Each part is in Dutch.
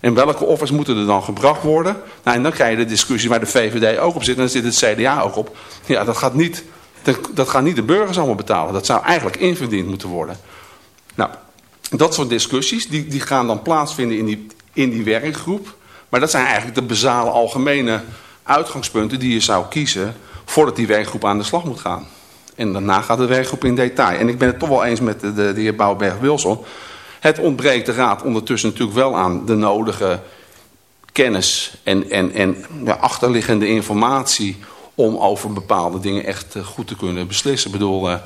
En welke offers moeten er dan gebracht worden? Nou, en dan krijg je de discussie waar de VVD ook op zit en dan zit het CDA ook op. Ja, dat gaat niet, dat, gaan niet de burgers allemaal betalen. Dat zou eigenlijk inverdiend moeten worden. Nou, dat soort discussies die, die gaan dan plaatsvinden in die, in die werkgroep. Maar dat zijn eigenlijk de basale algemene uitgangspunten die je zou kiezen voordat die werkgroep aan de slag moet gaan. En daarna gaat de werkgroep in detail. En ik ben het toch wel eens met de, de, de heer Bouwberg-Wilson. Het ontbreekt de raad ondertussen natuurlijk wel aan de nodige kennis en, en, en ja, achterliggende informatie om over bepaalde dingen echt eh, goed te kunnen beslissen. Ik bedoel, uh,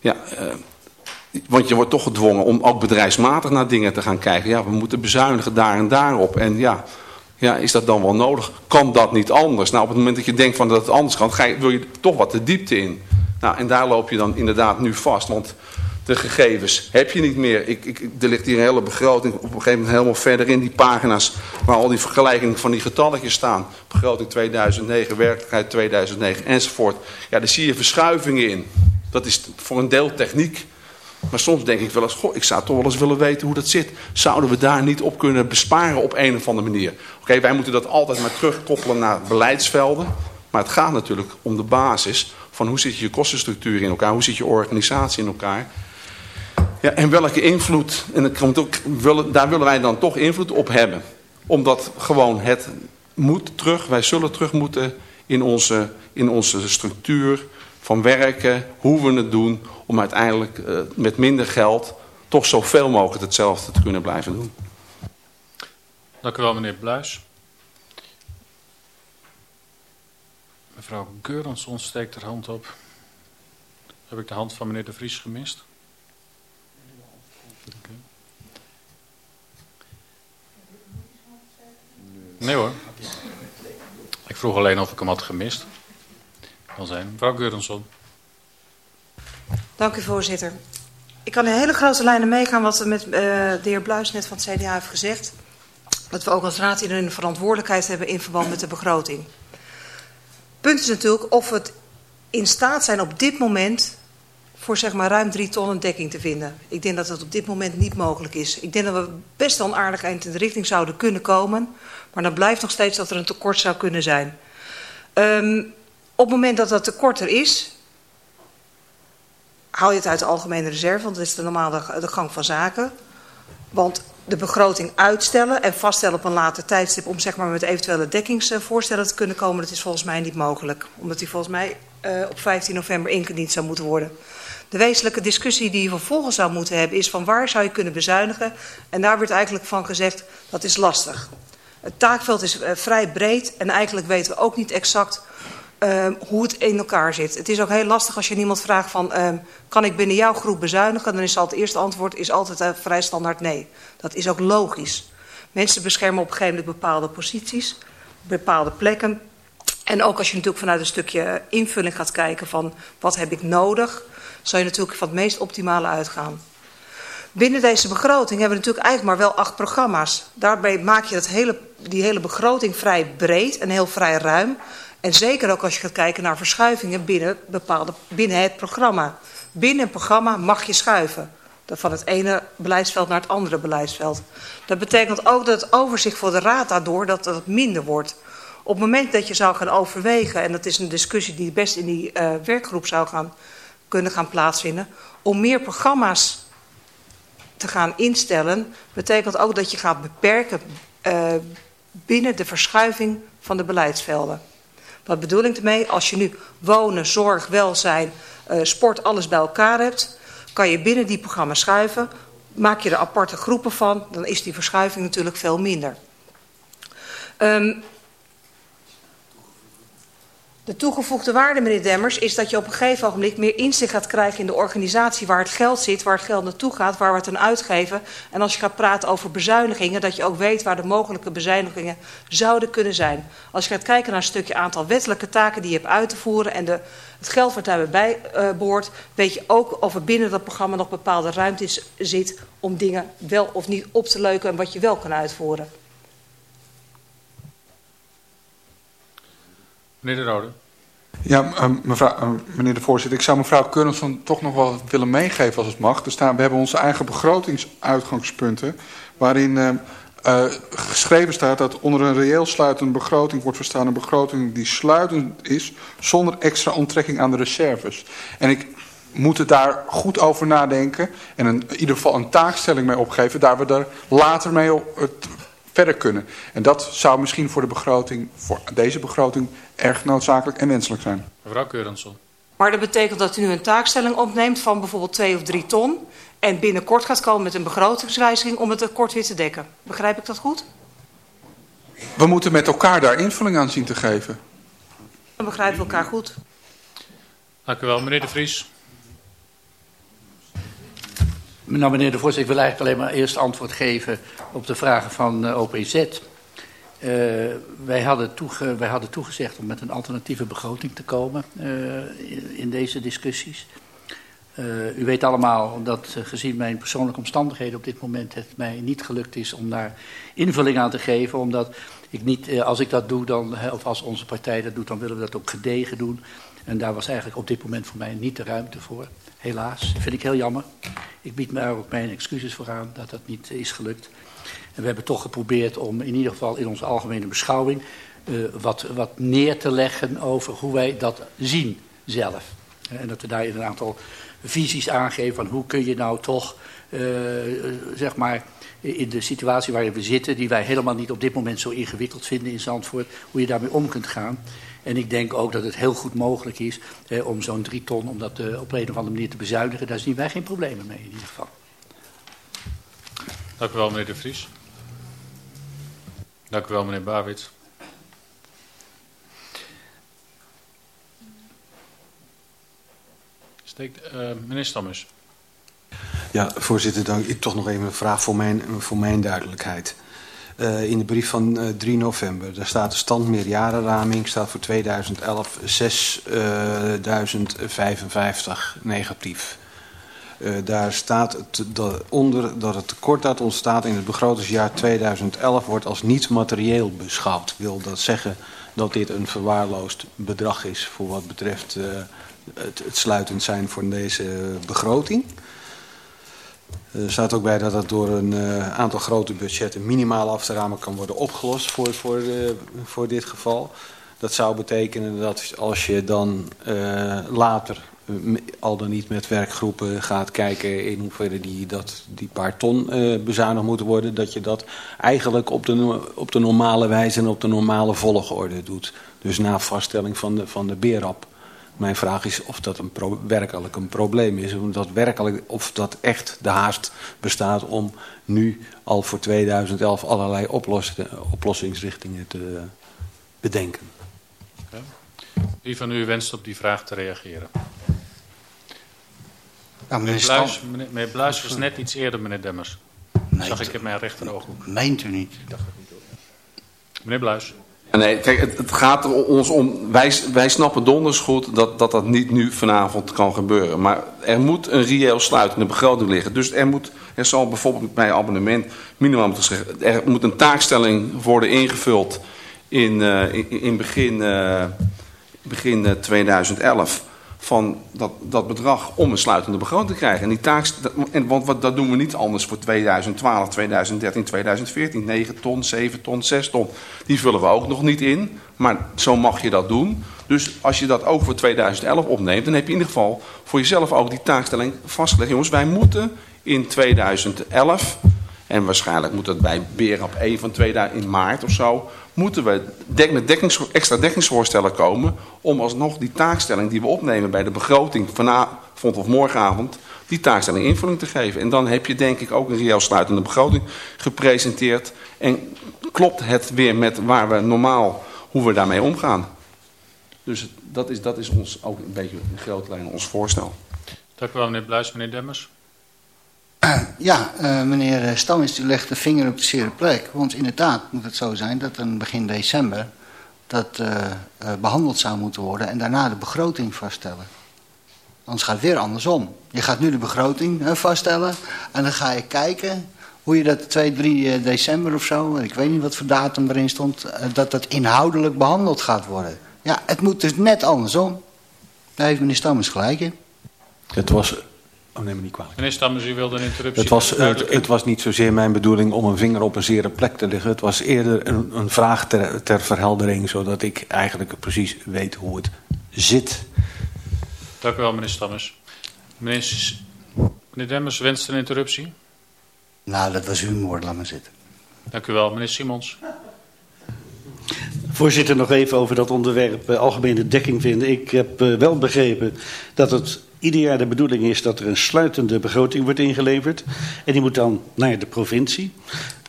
ja, uh, want je wordt toch gedwongen om ook bedrijfsmatig naar dingen te gaan kijken. Ja, we moeten bezuinigen daar en daarop. En ja, ja, is dat dan wel nodig? Kan dat niet anders? Nou, op het moment dat je denkt van dat het anders kan, ga je, wil je toch wat de diepte in. Nou, en daar loop je dan inderdaad nu vast. Want de gegevens heb je niet meer. Ik, ik, er ligt hier een hele begroting op een gegeven moment helemaal verder in die pagina's... waar al die vergelijkingen van die getalletjes staan. Begroting 2009, werkelijkheid 2009 enzovoort. Ja, daar zie je verschuivingen in. Dat is voor een deel techniek. Maar soms denk ik wel eens, goh, ik zou toch wel eens willen weten hoe dat zit. Zouden we daar niet op kunnen besparen op een of andere manier? Oké, wij moeten dat altijd maar terugkoppelen naar beleidsvelden. Maar het gaat natuurlijk om de basis van hoe zit je kostenstructuur in elkaar, hoe zit je organisatie in elkaar. Ja, en welke invloed, en dat komt ook, daar willen wij dan toch invloed op hebben. Omdat gewoon het moet terug, wij zullen terug moeten in onze, in onze structuur van werken, hoe we het doen, om uiteindelijk uh, met minder geld toch zoveel mogelijk hetzelfde te kunnen blijven doen. Dank u wel meneer Bluis. Mevrouw Geurensson steekt haar hand op. Heb ik de hand van meneer De Vries gemist? Nee hoor. Ik vroeg alleen of ik hem had gemist. Kan zijn. Mevrouw Geurensson. Dank u voorzitter. Ik kan in hele grote lijnen meegaan wat met, uh, de heer Bluis net van het CDA heeft gezegd. Dat we ook als raad een verantwoordelijkheid hebben in verband met de begroting. Punt is natuurlijk of we het in staat zijn op dit moment voor zeg maar ruim drie ton een dekking te vinden. Ik denk dat dat op dit moment niet mogelijk is. Ik denk dat we best wel een aardig eind in de richting zouden kunnen komen. Maar dan blijft nog steeds dat er een tekort zou kunnen zijn. Um, op het moment dat dat tekort er is, haal je het uit de algemene reserve, want dat is de normale de gang van zaken. Want de begroting uitstellen en vaststellen op een later tijdstip om zeg maar met eventuele dekkingsvoorstellen te kunnen komen, dat is volgens mij niet mogelijk. Omdat die volgens mij uh, op 15 november ingediend zou moeten worden. De wezenlijke discussie die je vervolgens zou moeten hebben is van waar zou je kunnen bezuinigen. En daar werd eigenlijk van gezegd dat is lastig. Het taakveld is uh, vrij breed en eigenlijk weten we ook niet exact uh, hoe het in elkaar zit. Het is ook heel lastig als je iemand vraagt van... Uh, kan ik binnen jouw groep bezuinigen? Dan is al het eerste antwoord is altijd vrij standaard nee. Dat is ook logisch. Mensen beschermen op een gegeven moment bepaalde posities, bepaalde plekken. En ook als je natuurlijk vanuit een stukje invulling gaat kijken van wat heb ik nodig... zou je natuurlijk van het meest optimale uitgaan. Binnen deze begroting hebben we natuurlijk eigenlijk maar wel acht programma's. Daarbij maak je dat hele, die hele begroting vrij breed en heel vrij ruim... En zeker ook als je gaat kijken naar verschuivingen binnen, bepaalde, binnen het programma. Binnen een programma mag je schuiven. Van het ene beleidsveld naar het andere beleidsveld. Dat betekent ook dat het overzicht voor de raad daardoor dat het minder wordt. Op het moment dat je zou gaan overwegen, en dat is een discussie die best in die uh, werkgroep zou gaan, kunnen gaan plaatsvinden, om meer programma's te gaan instellen, betekent ook dat je gaat beperken uh, binnen de verschuiving van de beleidsvelden. Wat bedoel ik ermee? Als je nu wonen, zorg, welzijn, uh, sport, alles bij elkaar hebt... kan je binnen die programma's schuiven. Maak je er aparte groepen van, dan is die verschuiving natuurlijk veel minder. Um, de toegevoegde waarde, meneer Demmers, is dat je op een gegeven ogenblik meer inzicht gaat krijgen in de organisatie waar het geld zit, waar het geld naartoe gaat, waar we het aan uitgeven. En als je gaat praten over bezuinigingen, dat je ook weet waar de mogelijke bezuinigingen zouden kunnen zijn. Als je gaat kijken naar een stukje aantal wettelijke taken die je hebt uit te voeren en de, het geld wat daarbij uh, behoort, weet je ook of er binnen dat programma nog bepaalde ruimte zit om dingen wel of niet op te leuken en wat je wel kan uitvoeren. Meneer De Rode. Ja, uh, mevrouw, uh, meneer de voorzitter, ik zou mevrouw Keurensson toch nog wel willen meegeven als het mag. Er staan, we hebben onze eigen begrotingsuitgangspunten, waarin uh, uh, geschreven staat dat onder een reëel sluitende begroting wordt verstaan een begroting die sluitend is zonder extra onttrekking aan de reserves. En ik moet er daar goed over nadenken en in ieder geval een taakstelling mee opgeven, daar we er later mee op, het, verder kunnen. En dat zou misschien voor de begroting, voor deze begroting, erg noodzakelijk en wenselijk zijn. Mevrouw Keurensson. Maar dat betekent dat u nu een taakstelling opneemt van bijvoorbeeld 2 of 3 ton... en binnenkort gaat komen met een begrotingswijziging om het tekort weer te dekken. Begrijp ik dat goed? We moeten met elkaar daar invulling aan zien te geven. Dan begrijpen we elkaar goed. Dank u wel, meneer De Vries. Nou, meneer de voorzitter, ik wil eigenlijk alleen maar eerst antwoord geven op de vragen van uh, OPZ. Uh, wij, hadden toege, wij hadden toegezegd om met een alternatieve begroting te komen uh, in, in, deze discussies. Uh, u weet allemaal dat gezien mijn persoonlijke omstandigheden op dit moment het mij niet gelukt is om daar invulling aan te geven. Omdat ik niet, als ik dat doe, dan, of als onze partij dat doet, dan willen we dat ook gedegen doen. En daar was eigenlijk op dit moment voor mij niet de ruimte voor. Helaas, dat vind ik heel jammer. Ik bied me ook mijn excuses voor aan dat dat niet is gelukt. En we hebben toch geprobeerd om in ieder geval in onze algemene beschouwing... Uh, wat, wat neer te leggen over hoe wij dat zien zelf. En dat we daar een aantal visies aangeven van hoe kun je nou toch, uh, zeg maar, in de situatie waarin we zitten, die wij helemaal niet op dit moment zo ingewikkeld vinden in Zandvoort, hoe je daarmee om kunt gaan. En ik denk ook dat het heel goed mogelijk is eh, om zo'n drie ton, om dat op een of andere manier te bezuinigen. Daar zien wij geen problemen mee in ieder geval. Dank u wel meneer De Vries. Dank u wel meneer Bawits. Steekt, uh, meneer Stammers. Ja, voorzitter, dank. Ik toch nog even een vraag voor mijn, voor mijn duidelijkheid. Uh, in de brief van uh, 3 november. Daar staat de standmeerjarenraming staat voor 2011 6055 negatief. Uh, daar staat het, onder dat het tekort dat ontstaat in het begrotingsjaar 2011 wordt als niet materieel beschouwd. Wil dat zeggen dat dit een verwaarloosd bedrag is voor wat betreft het, het sluitend zijn van deze begroting? Er staat ook bij dat dat door een uh, aantal grote budgetten minimaal af te ramen kan worden opgelost voor, voor, voor dit geval. Dat zou betekenen dat als je dan later al dan niet met werkgroepen gaat kijken in hoeverre die, dat, die paar ton bezuinigd moeten worden, dat je dat eigenlijk op de, op de normale wijze en op de normale volgorde doet. Dus na vaststelling van de, van de BERAP. Mijn vraag is of dat een werkelijk een probleem is. Of dat, werkelijk, of dat echt de haast bestaat om nu al voor 2011 allerlei oplossingsrichtingen te bedenken. Wie van u wenst op die vraag te reageren? Ja, meneer, Bluis, meneer, meneer Bluis was net iets eerder, meneer Demmers. Dat zag ik in mijn rechterooghoek. Meent u niet? Meneer Bluis. Nee, kijk, het, het, gaat er ons om, wij, wij snappen donders goed dat, dat dat niet nu vanavond kan gebeuren. Maar er moet een reëel sluitende begroting liggen. Dus er, moet, er zal bijvoorbeeld bij abonnement minimaal zeggen, er moet een taakstelling worden ingevuld in, uh, in, in, begin, uh, begin 2011 van dat, dat bedrag om een sluitende begroting te krijgen. En die taak, en, want wat, dat doen we niet anders voor 2012, 2013, 2014. 9 ton, 7 ton, 6 ton. Die vullen we ook nog niet in. Maar zo mag je dat doen. Dus als je dat ook voor 2011 opneemt, dan heb je in ieder geval voor jezelf ook die taakstelling vastgelegd. Jongens, wij moeten in 2011, en waarschijnlijk moet dat bij BRAP 1 van 2000 in maart of zo moeten we met dekkings, extra dekkingsvoorstellen komen om alsnog die taakstelling die we opnemen bij de begroting vanavond of morgenavond, die taakstelling invulling te geven. En dan heb je denk ik ook een reëel sluitende begroting gepresenteerd en klopt het weer met waar we normaal, hoe we daarmee omgaan. Dus dat is, dat is ons ook een beetje in grote lijnen ons voorstel. Dank u wel meneer Bluis, meneer Demmers. Ja, uh, meneer Stammes u legt de vinger op de zere plek. Want inderdaad moet het zo zijn dat een begin december dat uh, behandeld zou moeten worden en daarna de begroting vaststellen. Anders gaat het weer andersom. Je gaat nu de begroting vaststellen en dan ga je kijken hoe je dat 2, 3 december of zo, ik weet niet wat voor datum erin stond, dat dat inhoudelijk behandeld gaat worden. Ja, het moet dus net andersom. Daar heeft meneer Stammers gelijk in. Het was Oh, neem me niet kwalijk. Meneer Stammers, u wilde een interruptie. Het was, het, was niet zozeer mijn bedoeling om een vinger op een zere plek te leggen. Het was eerder een, een vraag ter, ter verheldering, zodat ik eigenlijk precies weet hoe het zit. Dank u wel, meneer Stammers. Meneer, meneer Demmers wenst een interruptie. Nou, dat was humor, laat maar zitten. Dank u wel, meneer Simons. Voorzitter, nog even over dat onderwerp eh, algemene dekking vinden. Ik heb eh, wel begrepen dat het ieder de bedoeling is dat er een sluitende begroting wordt ingeleverd. En die moet dan naar de provincie.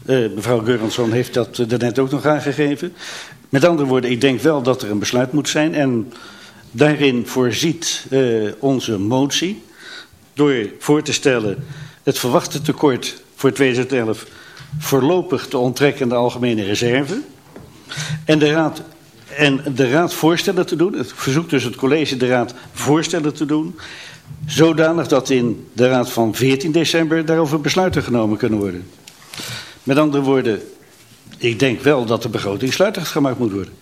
Eh, mevrouw Geuransson heeft dat uh, daarnet ook nog aangegeven. Met andere woorden, ik denk wel dat er een besluit moet zijn. En daarin voorziet eh, onze motie door voor te stellen het verwachte tekort voor 2011 voorlopig te onttrekken aan de algemene reserve. En de raad, en de raad voorstellen te doen, het verzoekt dus het college de raad voorstellen te doen, zodanig dat in de raad van 14 december daarover besluiten genomen kunnen worden. Met andere woorden, ik denk wel dat de begroting sluitend gemaakt moet worden.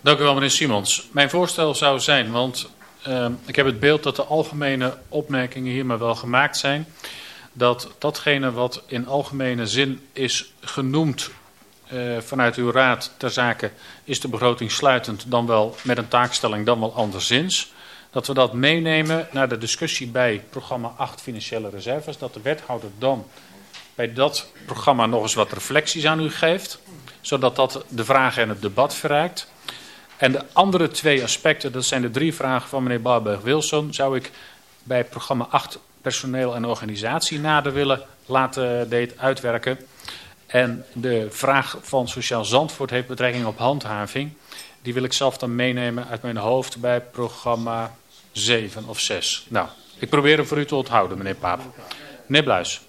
Dank u wel, meneer Simons. Mijn voorstel zou zijn, want uh, ik heb het beeld dat de algemene opmerkingen hier maar wel gemaakt zijn, dat datgene wat in algemene zin is genoemd uh, vanuit uw raad ter zake, is de begroting sluitend, dan wel met een taakstelling, dan wel anderszins. Dat we dat meenemen naar de discussie bij programma 8 financiële reserves, dat de wethouder dan bij dat programma nog eens wat reflecties aan u geeft, zodat dat de vragen en het debat verrijkt. En de andere twee aspecten, dat zijn de drie vragen van meneer Barberg-Wilson, zou ik bij programma 8 personeel en organisatie nader willen laten deed uitwerken. En de vraag van Sociaal Zandvoort heeft betrekking op handhaving. Die wil ik zelf dan meenemen uit mijn hoofd bij programma 7 of 6. Nou, ik probeer hem voor u te onthouden, meneer Paap. Meneer Bluis.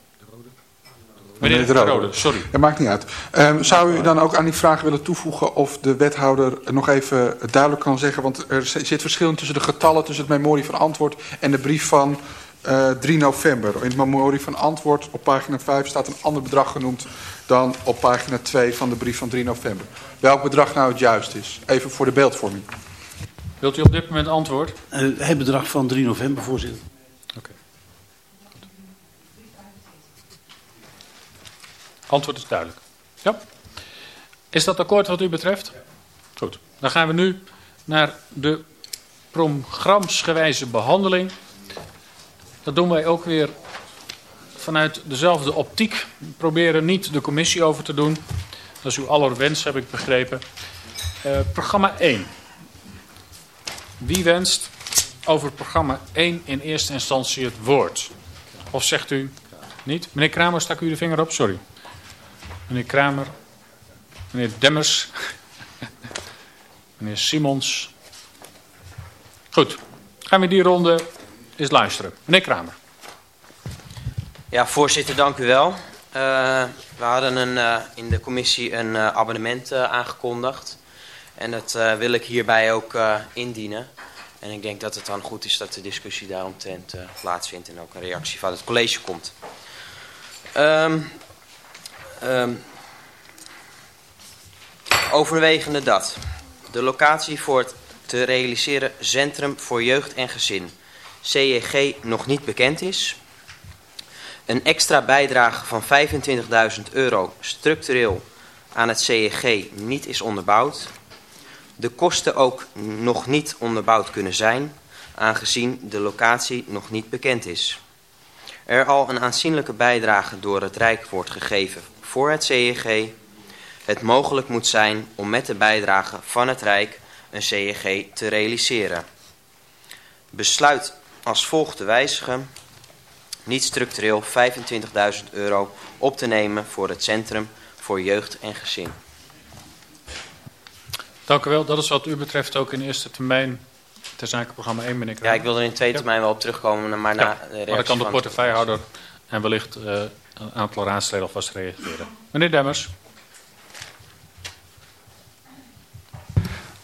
Meneer de Rode. sorry. Dat maakt niet uit. Um, zou u dan ook aan die vraag willen toevoegen of de wethouder nog even duidelijk kan zeggen, want er zit verschil tussen de getallen, tussen het memorie van antwoord en de brief van uh, 3 november. In het memorie van antwoord op pagina 5 staat een ander bedrag genoemd dan op pagina 2 van de brief van 3 november. Welk bedrag nou het juist is? Even voor de beeldvorming. Wilt u op dit moment antwoord? Uh, het bedrag van 3 november, voorzitter. Oké. Okay. Antwoord is duidelijk. Ja. Is dat akkoord wat u betreft? Goed. Dan gaan we nu naar de programsgewijze behandeling. Dat doen wij ook weer vanuit dezelfde optiek. Proberen niet de commissie over te doen. Dat is uw aller wens, heb ik begrepen. Uh, programma 1. Wie wenst over programma 1 in eerste instantie het woord? Of zegt u niet? Meneer Kramer, stak u de vinger op? Sorry. Meneer Kramer. Meneer Demmers. meneer Simons. Goed. Gaan we die ronde eens luisteren. Meneer Kramer. Ja, voorzitter, dank u wel. Uh, we hadden een, uh, in de commissie een uh, abonnement aangekondigd. En dat wil ik hierbij ook indienen. En ik denk dat het dan goed is dat de discussie daaromtrent plaatsvindt en ook een reactie van het college komt. Um, um, overwegende dat de locatie voor het te realiseren Centrum voor Jeugd en Gezin, CEG, nog niet bekend is. Een extra bijdrage van 25.000 euro structureel aan het CEG niet is onderbouwd. De kosten ook nog niet onderbouwd kunnen zijn, aangezien de locatie nog niet bekend is. Er al een aanzienlijke bijdrage door het Rijk wordt gegeven voor het CEG. Het mogelijk moet zijn om met de bijdrage van het Rijk een CEG te realiseren. Besluit als volgt te wijzigen. Niet structureel 25.000 euro op te nemen voor het Centrum voor Jeugd en Gezin. Dank u wel. Dat is wat u betreft ook in eerste termijn ter zake programma 1, meneer Ja, ik wil er in tweede termijn wel op terugkomen, maar na ja, de Maar dan kan de portefeuillehouder en wellicht uh, een aantal raadsleden alvast reageren. Meneer Demmers.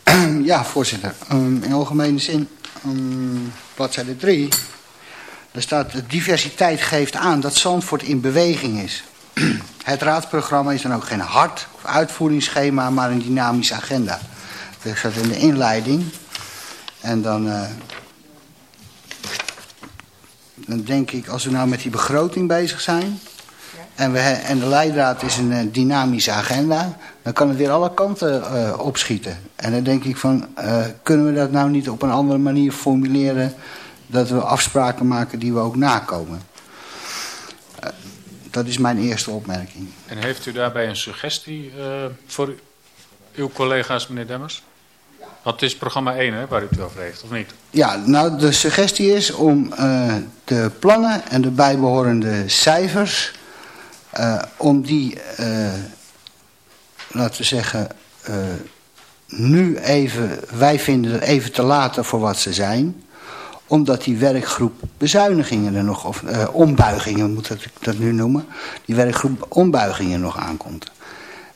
Ja, voorzitter. Um, in algemene zin, um, bladzijde 3, daar staat diversiteit geeft aan dat Zandvoort in beweging is. Het raadsprogramma is dan ook geen hard uitvoeringsschema, maar een dynamische agenda. Dat staat in de inleiding. En dan uh, dan denk ik, als we nou met die begroting bezig zijn... En, we, en de leidraad is een eh, dynamische agenda... dan kan het weer alle kanten uh, opschieten. En dan denk ik van, kunnen we dat nou niet op een andere manier formuleren... dat we afspraken maken die we ook nakomen. dat is mijn eerste opmerking. En heeft u daarbij een suggestie voor uw collega's, meneer Demmers? Want het is programma 1 hè, waar u het over heeft, of niet? Ja, nou de suggestie is om de plannen en de bijbehorende cijfers uh, om die, uh, laten we zeggen, nu even, wij vinden het even te laten voor wat ze zijn. Omdat die werkgroep bezuinigingen er nog, of ombuigingen moet ik dat nu noemen. Die werkgroep ombuigingen nog aankomt.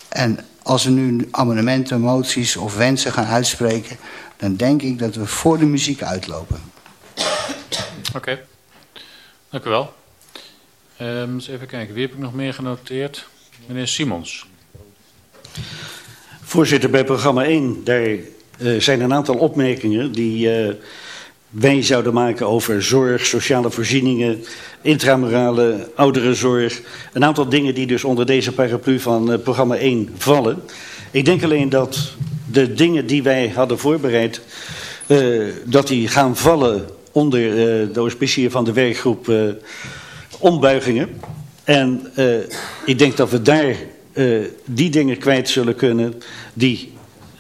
En als we nu amendementen, moties of wensen gaan uitspreken... dan denk ik dat we voor de muziek uitlopen. Oké, okay. dank u wel. Um, eens even kijken, wie heb ik nog meer genoteerd? Meneer Simons. Voorzitter, bij programma 1 daar uh, zijn een aantal opmerkingen die uh, wij zouden maken over zorg, sociale voorzieningen, intramurale ouderenzorg. Een aantal dingen die dus onder deze paraplu van uh, programma 1 vallen. Ik denk alleen dat de dingen die wij hadden voorbereid, dat die gaan vallen onder de auspiciën van de werkgroep ombuigingen. En uh, ik denk dat we daar uh, die dingen kwijt zullen kunnen die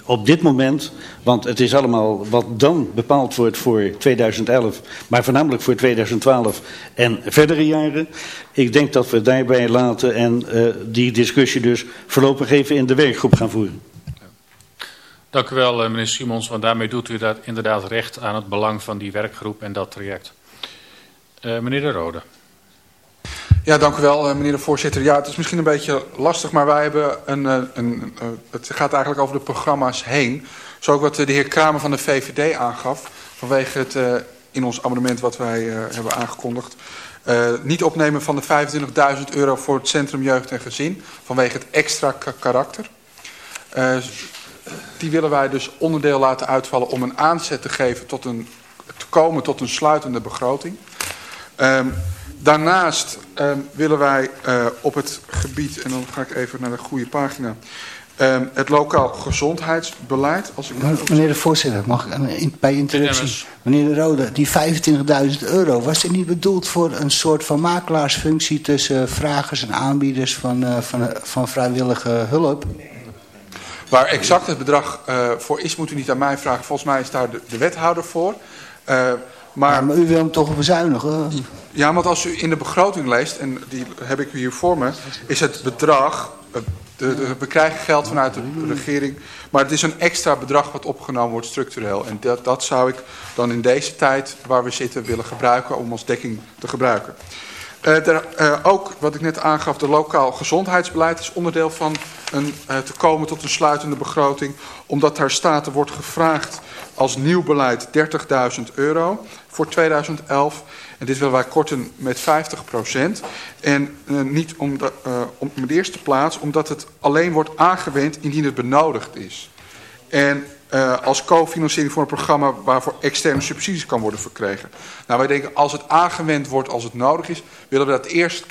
op dit moment, want het is allemaal wat dan bepaald wordt voor 2011, maar voornamelijk voor 2012 en verdere jaren. Ik denk dat we daarbij laten en uh, die discussie dus voorlopig even in de werkgroep gaan voeren. Dank u wel meneer Simons, want daarmee doet u dat inderdaad recht aan het belang van die werkgroep en dat traject. Uh, meneer De Rode. Ja, dank u wel, eh, meneer de voorzitter. Ja, het is misschien een beetje lastig, maar wij hebben een... Eh, een, een eh, het gaat eigenlijk over de programma's heen. Zo ook wat de heer Kramer van de VVD aangaf. Vanwege het in ons amendement wat wij hebben aangekondigd. Niet opnemen van de 25.000 euro voor het Centrum Jeugd en Gezin. Vanwege het extra karakter. Die willen wij dus onderdeel laten uitvallen om een aanzet te geven tot een, te komen tot een sluitende begroting. Uh, Daarnaast uh, willen wij op het gebied, en dan ga ik even naar de goede pagina, uh, het lokaal gezondheidsbeleid. Als ik meneer de voorzitter, mag ik bij interruptie? Meneer de Rode, die 25.000 euro, was dit niet bedoeld voor een soort van makelaarsfunctie tussen vragers en aanbieders van, uh, van, van vrijwillige hulp? Waar exact het bedrag uh, voor is, moet u niet aan mij vragen. Volgens mij is daar de, de wethouder voor. Uh, maar, ja, maar u wil hem toch bezuinigen? Ja, want als u in de begroting leest, en die heb ik hier voor me, is het bedrag... We krijgen geld vanuit de regering, maar het is een extra bedrag wat opgenomen wordt structureel. En dat, dat zou ik dan in deze tijd waar we zitten willen gebruiken om als dekking te gebruiken. Er, uh, ook wat ik net aangaf, de lokaal gezondheidsbeleid is onderdeel van een, uh, te komen tot een sluitende begroting. Omdat daar staat, er wordt gevraagd als nieuw beleid 30.000 euro voor 2011. En dit willen wij korten met 50 procent. En uh, niet om de, uh, om de eerste plaats, omdat het alleen wordt aangewend indien het benodigd is. En uh, als cofinanciering voor een programma waarvoor externe subsidies kan worden verkregen. Nou, wij denken als het aangewend wordt als het nodig is, willen we dat eerst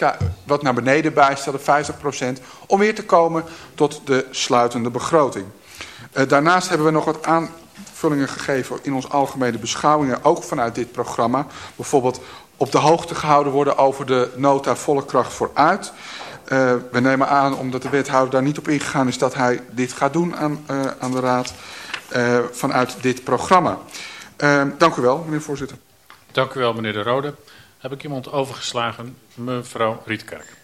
wat naar beneden bijstellen, 50%, om weer te komen tot de sluitende begroting. Uh, daarnaast hebben we nog wat aanvullingen gegeven in onze algemene beschouwingen, ook vanuit dit programma. Bijvoorbeeld op de hoogte gehouden worden over de nota volle kracht vooruit. Uh, we nemen aan, omdat de wethouder daar niet op ingegaan is, dat hij dit gaat doen aan, uh, aan de raad uh, vanuit dit programma. dank u wel, meneer voorzitter. Dank u wel, meneer De Rode. Heb ik iemand overgeslagen? Mevrouw Rietkerk.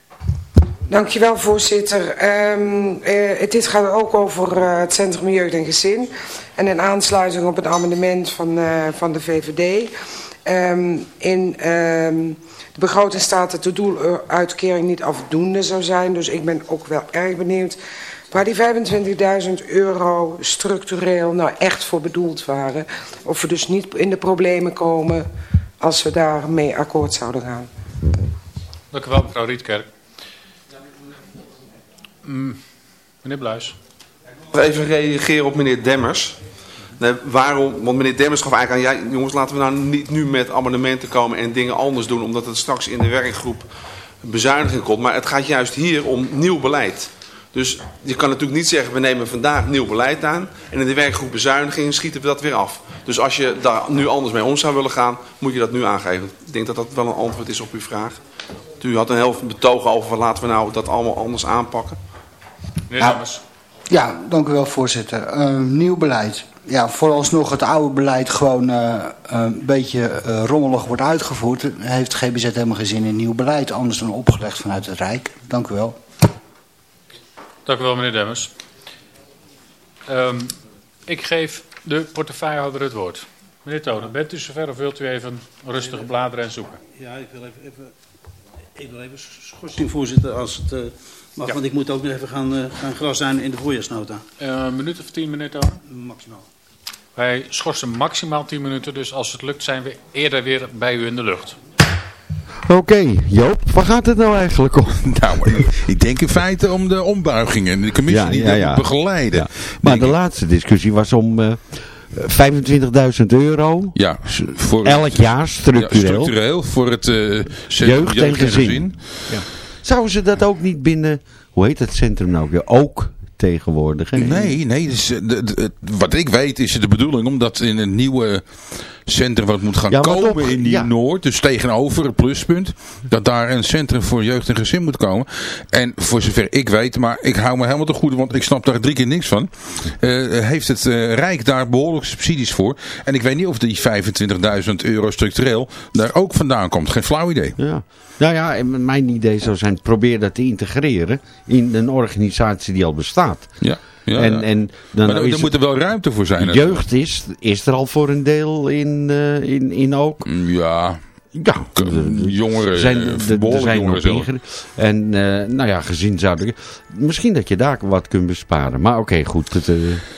Dankjewel, voorzitter. Um, uh, dit gaat ook over uh, het Centrum Jeugd en Gezin. En in aansluiting op het amendement van, uh, van de VVD. Um, in um, de begroting staat dat de doeluitkering niet afdoende zou zijn. Dus ik ben ook wel erg benieuwd waar die 25.000 euro structureel nou echt voor bedoeld waren. Of we dus niet in de problemen komen als we daarmee akkoord zouden gaan. Dank u wel, mevrouw Rietkerk. Mm, meneer Bluis. Even reageren op meneer Demmers. Waarom? Want meneer Demmers gaf eigenlijk aan, ja, jongens, laten we nou niet nu met amendementen komen en dingen anders doen, omdat het straks in de werkgroep bezuiniging komt. Maar het gaat juist hier om nieuw beleid. Dus je kan natuurlijk niet zeggen, we nemen vandaag nieuw beleid aan en in de werkgroep bezuiniging schieten we dat weer af. Dus als je daar nu anders mee om zou willen gaan, moet je dat nu aangeven. Ik denk dat dat wel een antwoord is op uw vraag. U had een heel betoog over, laten we nou dat allemaal anders aanpakken. Meneer Ja. Dank u wel, voorzitter. Eh, nieuw beleid. Ja, vooralsnog het oude beleid gewoon eh, een beetje eh, rommelig wordt uitgevoerd. Heeft GBZ helemaal geen zin in nieuw beleid, anders dan opgelegd vanuit het Rijk. Dank u wel. Dank u wel, meneer Demmers. Ehm, ik geef de portefeuillehouder het woord. Meneer Tonen, bent u zover of wilt u even rustig bladeren en zoeken? Ja, ik wil even, even, ik wil even schorsing, voorzitter, als het eh, mag. Ja. Want ik moet ook nog even gaan, eh gaan grasduinen in de voorjaarsnota. Eh, een minuut of tien, Tonen? Maximaal. Wij schorsen maximaal 10 minuten, dus als het lukt zijn we eerder weer bij u in de lucht. Oké, Joop, waar gaat het nou eigenlijk om? Nou, ik- denk in feite om de ombuigingen. De commissie Ja, die ja, dat ja. moet begeleiden. Ja. Maar de laatste discussie was om eh 25.000 euro Ja, voor elk jaar structureel. Ja, structureel voor het centrum Jeugd en gezin. Zouden ze dat ook niet binnen, hoe heet het centrum nou weer, ook tegenwoordig? hè? Nee, nee. Dus, de- de- wat ik weet is de bedoeling omdat in een nieuwe centrum wat moet gaan Ja, komen op- in ja. Nieuw-Noord. Dus tegenover het pluspunt. Dat daar een centrum voor jeugd en gezin moet komen. En voor zover ik weet, maar ik hou me helemaal te goede, want ik snap daar drie keer niks van. eh, heeft het eh, Rijk daar behoorlijk subsidies voor. En ik weet niet of die 25.000 euro structureel daar ook vandaan komt. Geen flauw idee. Ja. Nou ja, en mijn idee zou zijn, probeer dat te integreren in een organisatie die al bestaat. Ja. Ja, en, ja. en dan maar er, moet er wel ruimte voor zijn. jeugd is, is er al voor een deel in, eh, in, in ook. Ja, Ja, K- jongeren, zijn, eh, de- er zijn jongeren zelf. En eh, nou ja, gezien zouden... Misschien dat je daar wat kunt besparen. Maar oké, goed. Het,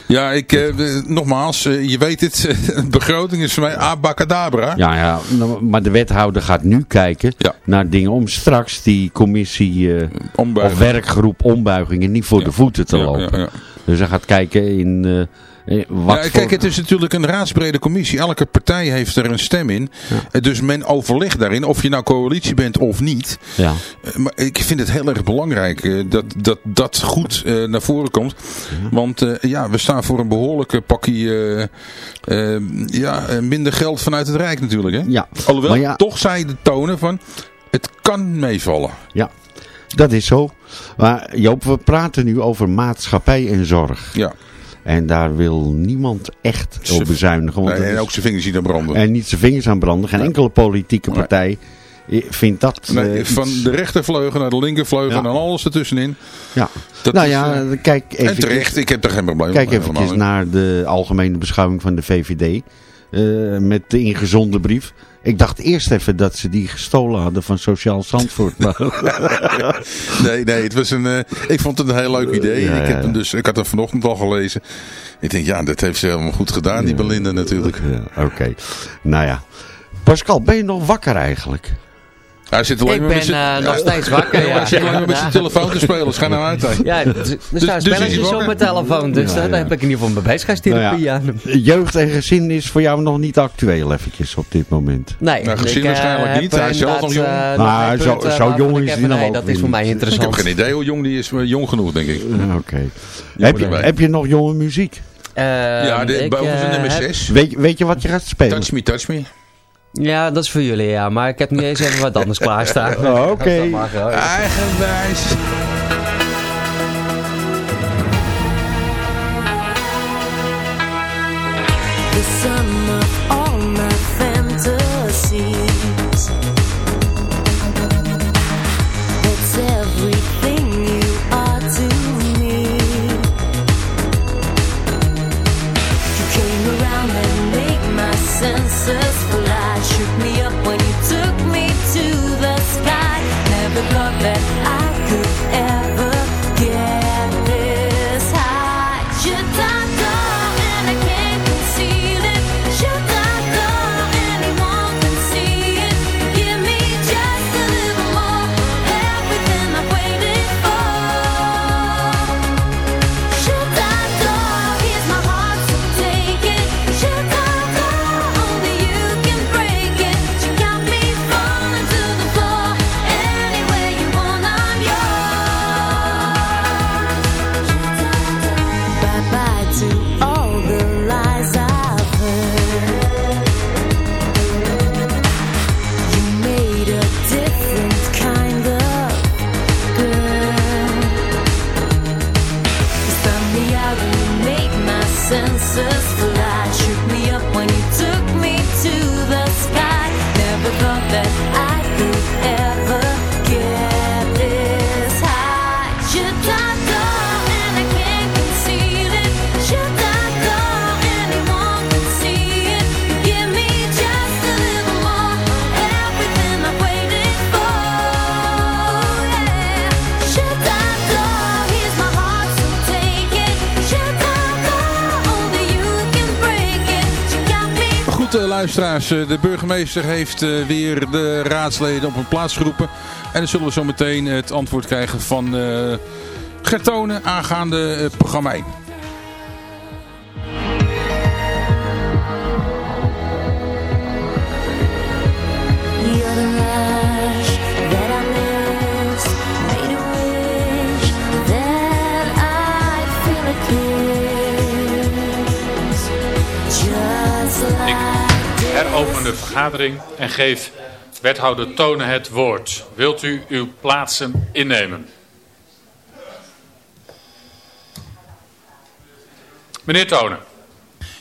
Ja, ik, nogmaals, je weet het, begroting is voor mij abacadabra. ja, ja, nou, maar de wethouder gaat nu kijken Ja. naar dingen om straks die commissie of werkgroep ombuigingen niet voor Ja. de voeten te Ja, lopen. Dus hij gaat kijken in eh, wat Ja, voor... kijk, het is natuurlijk een raadsbrede commissie. Elke partij heeft er een stem in. Eh, Dus men overlegt daarin, of je nou coalitie bent of niet. Ja. Eh, Maar ik vind het heel erg belangrijk dat dat, dat goed naar voren komt. Want eh, ja, we staan voor een behoorlijke pakje ja, minder geld vanuit het Rijk natuurlijk. Hè? Ja. Alhoewel, toch zij de tonen van, het kan meevallen. Ja, dat is zo. Maar Joop, we praten nu over maatschappij en zorg. Ja. En daar wil niemand echt op bezuinigen. Want Nee, en ook zijn vingers zien aan branden. En niet zijn vingers aan branden. Geen enkele politieke partij vindt dat... Nee, eh, van de rechtervleugel naar de linkervleugel Ja. en alles ertussenin. Ja. Dat nou is, ja, eh, kijk even... en terecht, ik heb daar geen probleem Kijk mee. even helemaal naar de algemene beschouwing van de VVD. eh, met de ingezonde brief. Ik dacht eerst even dat ze die gestolen hadden van Sociaal Zandvoort. Maar- Nee, nee, het was een, eh, ik vond het een heel leuk idee. Ja, ik, heb hem dus, ik had hem vanochtend al gelezen. Ik denk, ja, dat heeft ze helemaal goed gedaan, die Belinda natuurlijk. Ja, Oké, nou ja. Pascal, ben je nog wakker eigenlijk? Hij zit alleen Ik maar ben met zijn- eh, nog steeds wakker. Ja, Ja, hij zit alleen maar met zijn telefoon te spelen. Ga nou uit. hè. Ja, er dus staan is hij spelletjes op mijn telefoon, dus Ja, daar heb ik in ieder geval mijn bezigheidstherapie Nou aan. Jeugd en gezin is voor jou nog niet actueel eventjes op dit moment. Nee, Nou, gezien ik, eh, waarschijnlijk niet. Hij is zelf nog jong. eh, geen zo- jong is hij nou Nee, ook dat is voor mij niet. Ik heb interessant. geen idee hoe jong die is, maar jong genoeg denk ik. Oké. Heb, je, erbij. heb je nog jonge muziek? Ja, de, bij ons eh, nummer heb- 6. Weet, je- weet je wat je gaat spelen? Touch me, touch me. Ja, dat is voor jullie, ja. Maar ik heb niet eens even wat anders klaarstaan. Oh, Oké. Eigenwijs. Luisteraars. eh, De burgemeester heeft eh, weer de raadsleden op een plaats geroepen. En dan zullen we zo meteen het antwoord krijgen van eh Gertone aangaande programma 1. Heropen de vergadering en geef wethouder Tonen het woord. Wilt u uw plaatsen innemen? Meneer Tonen.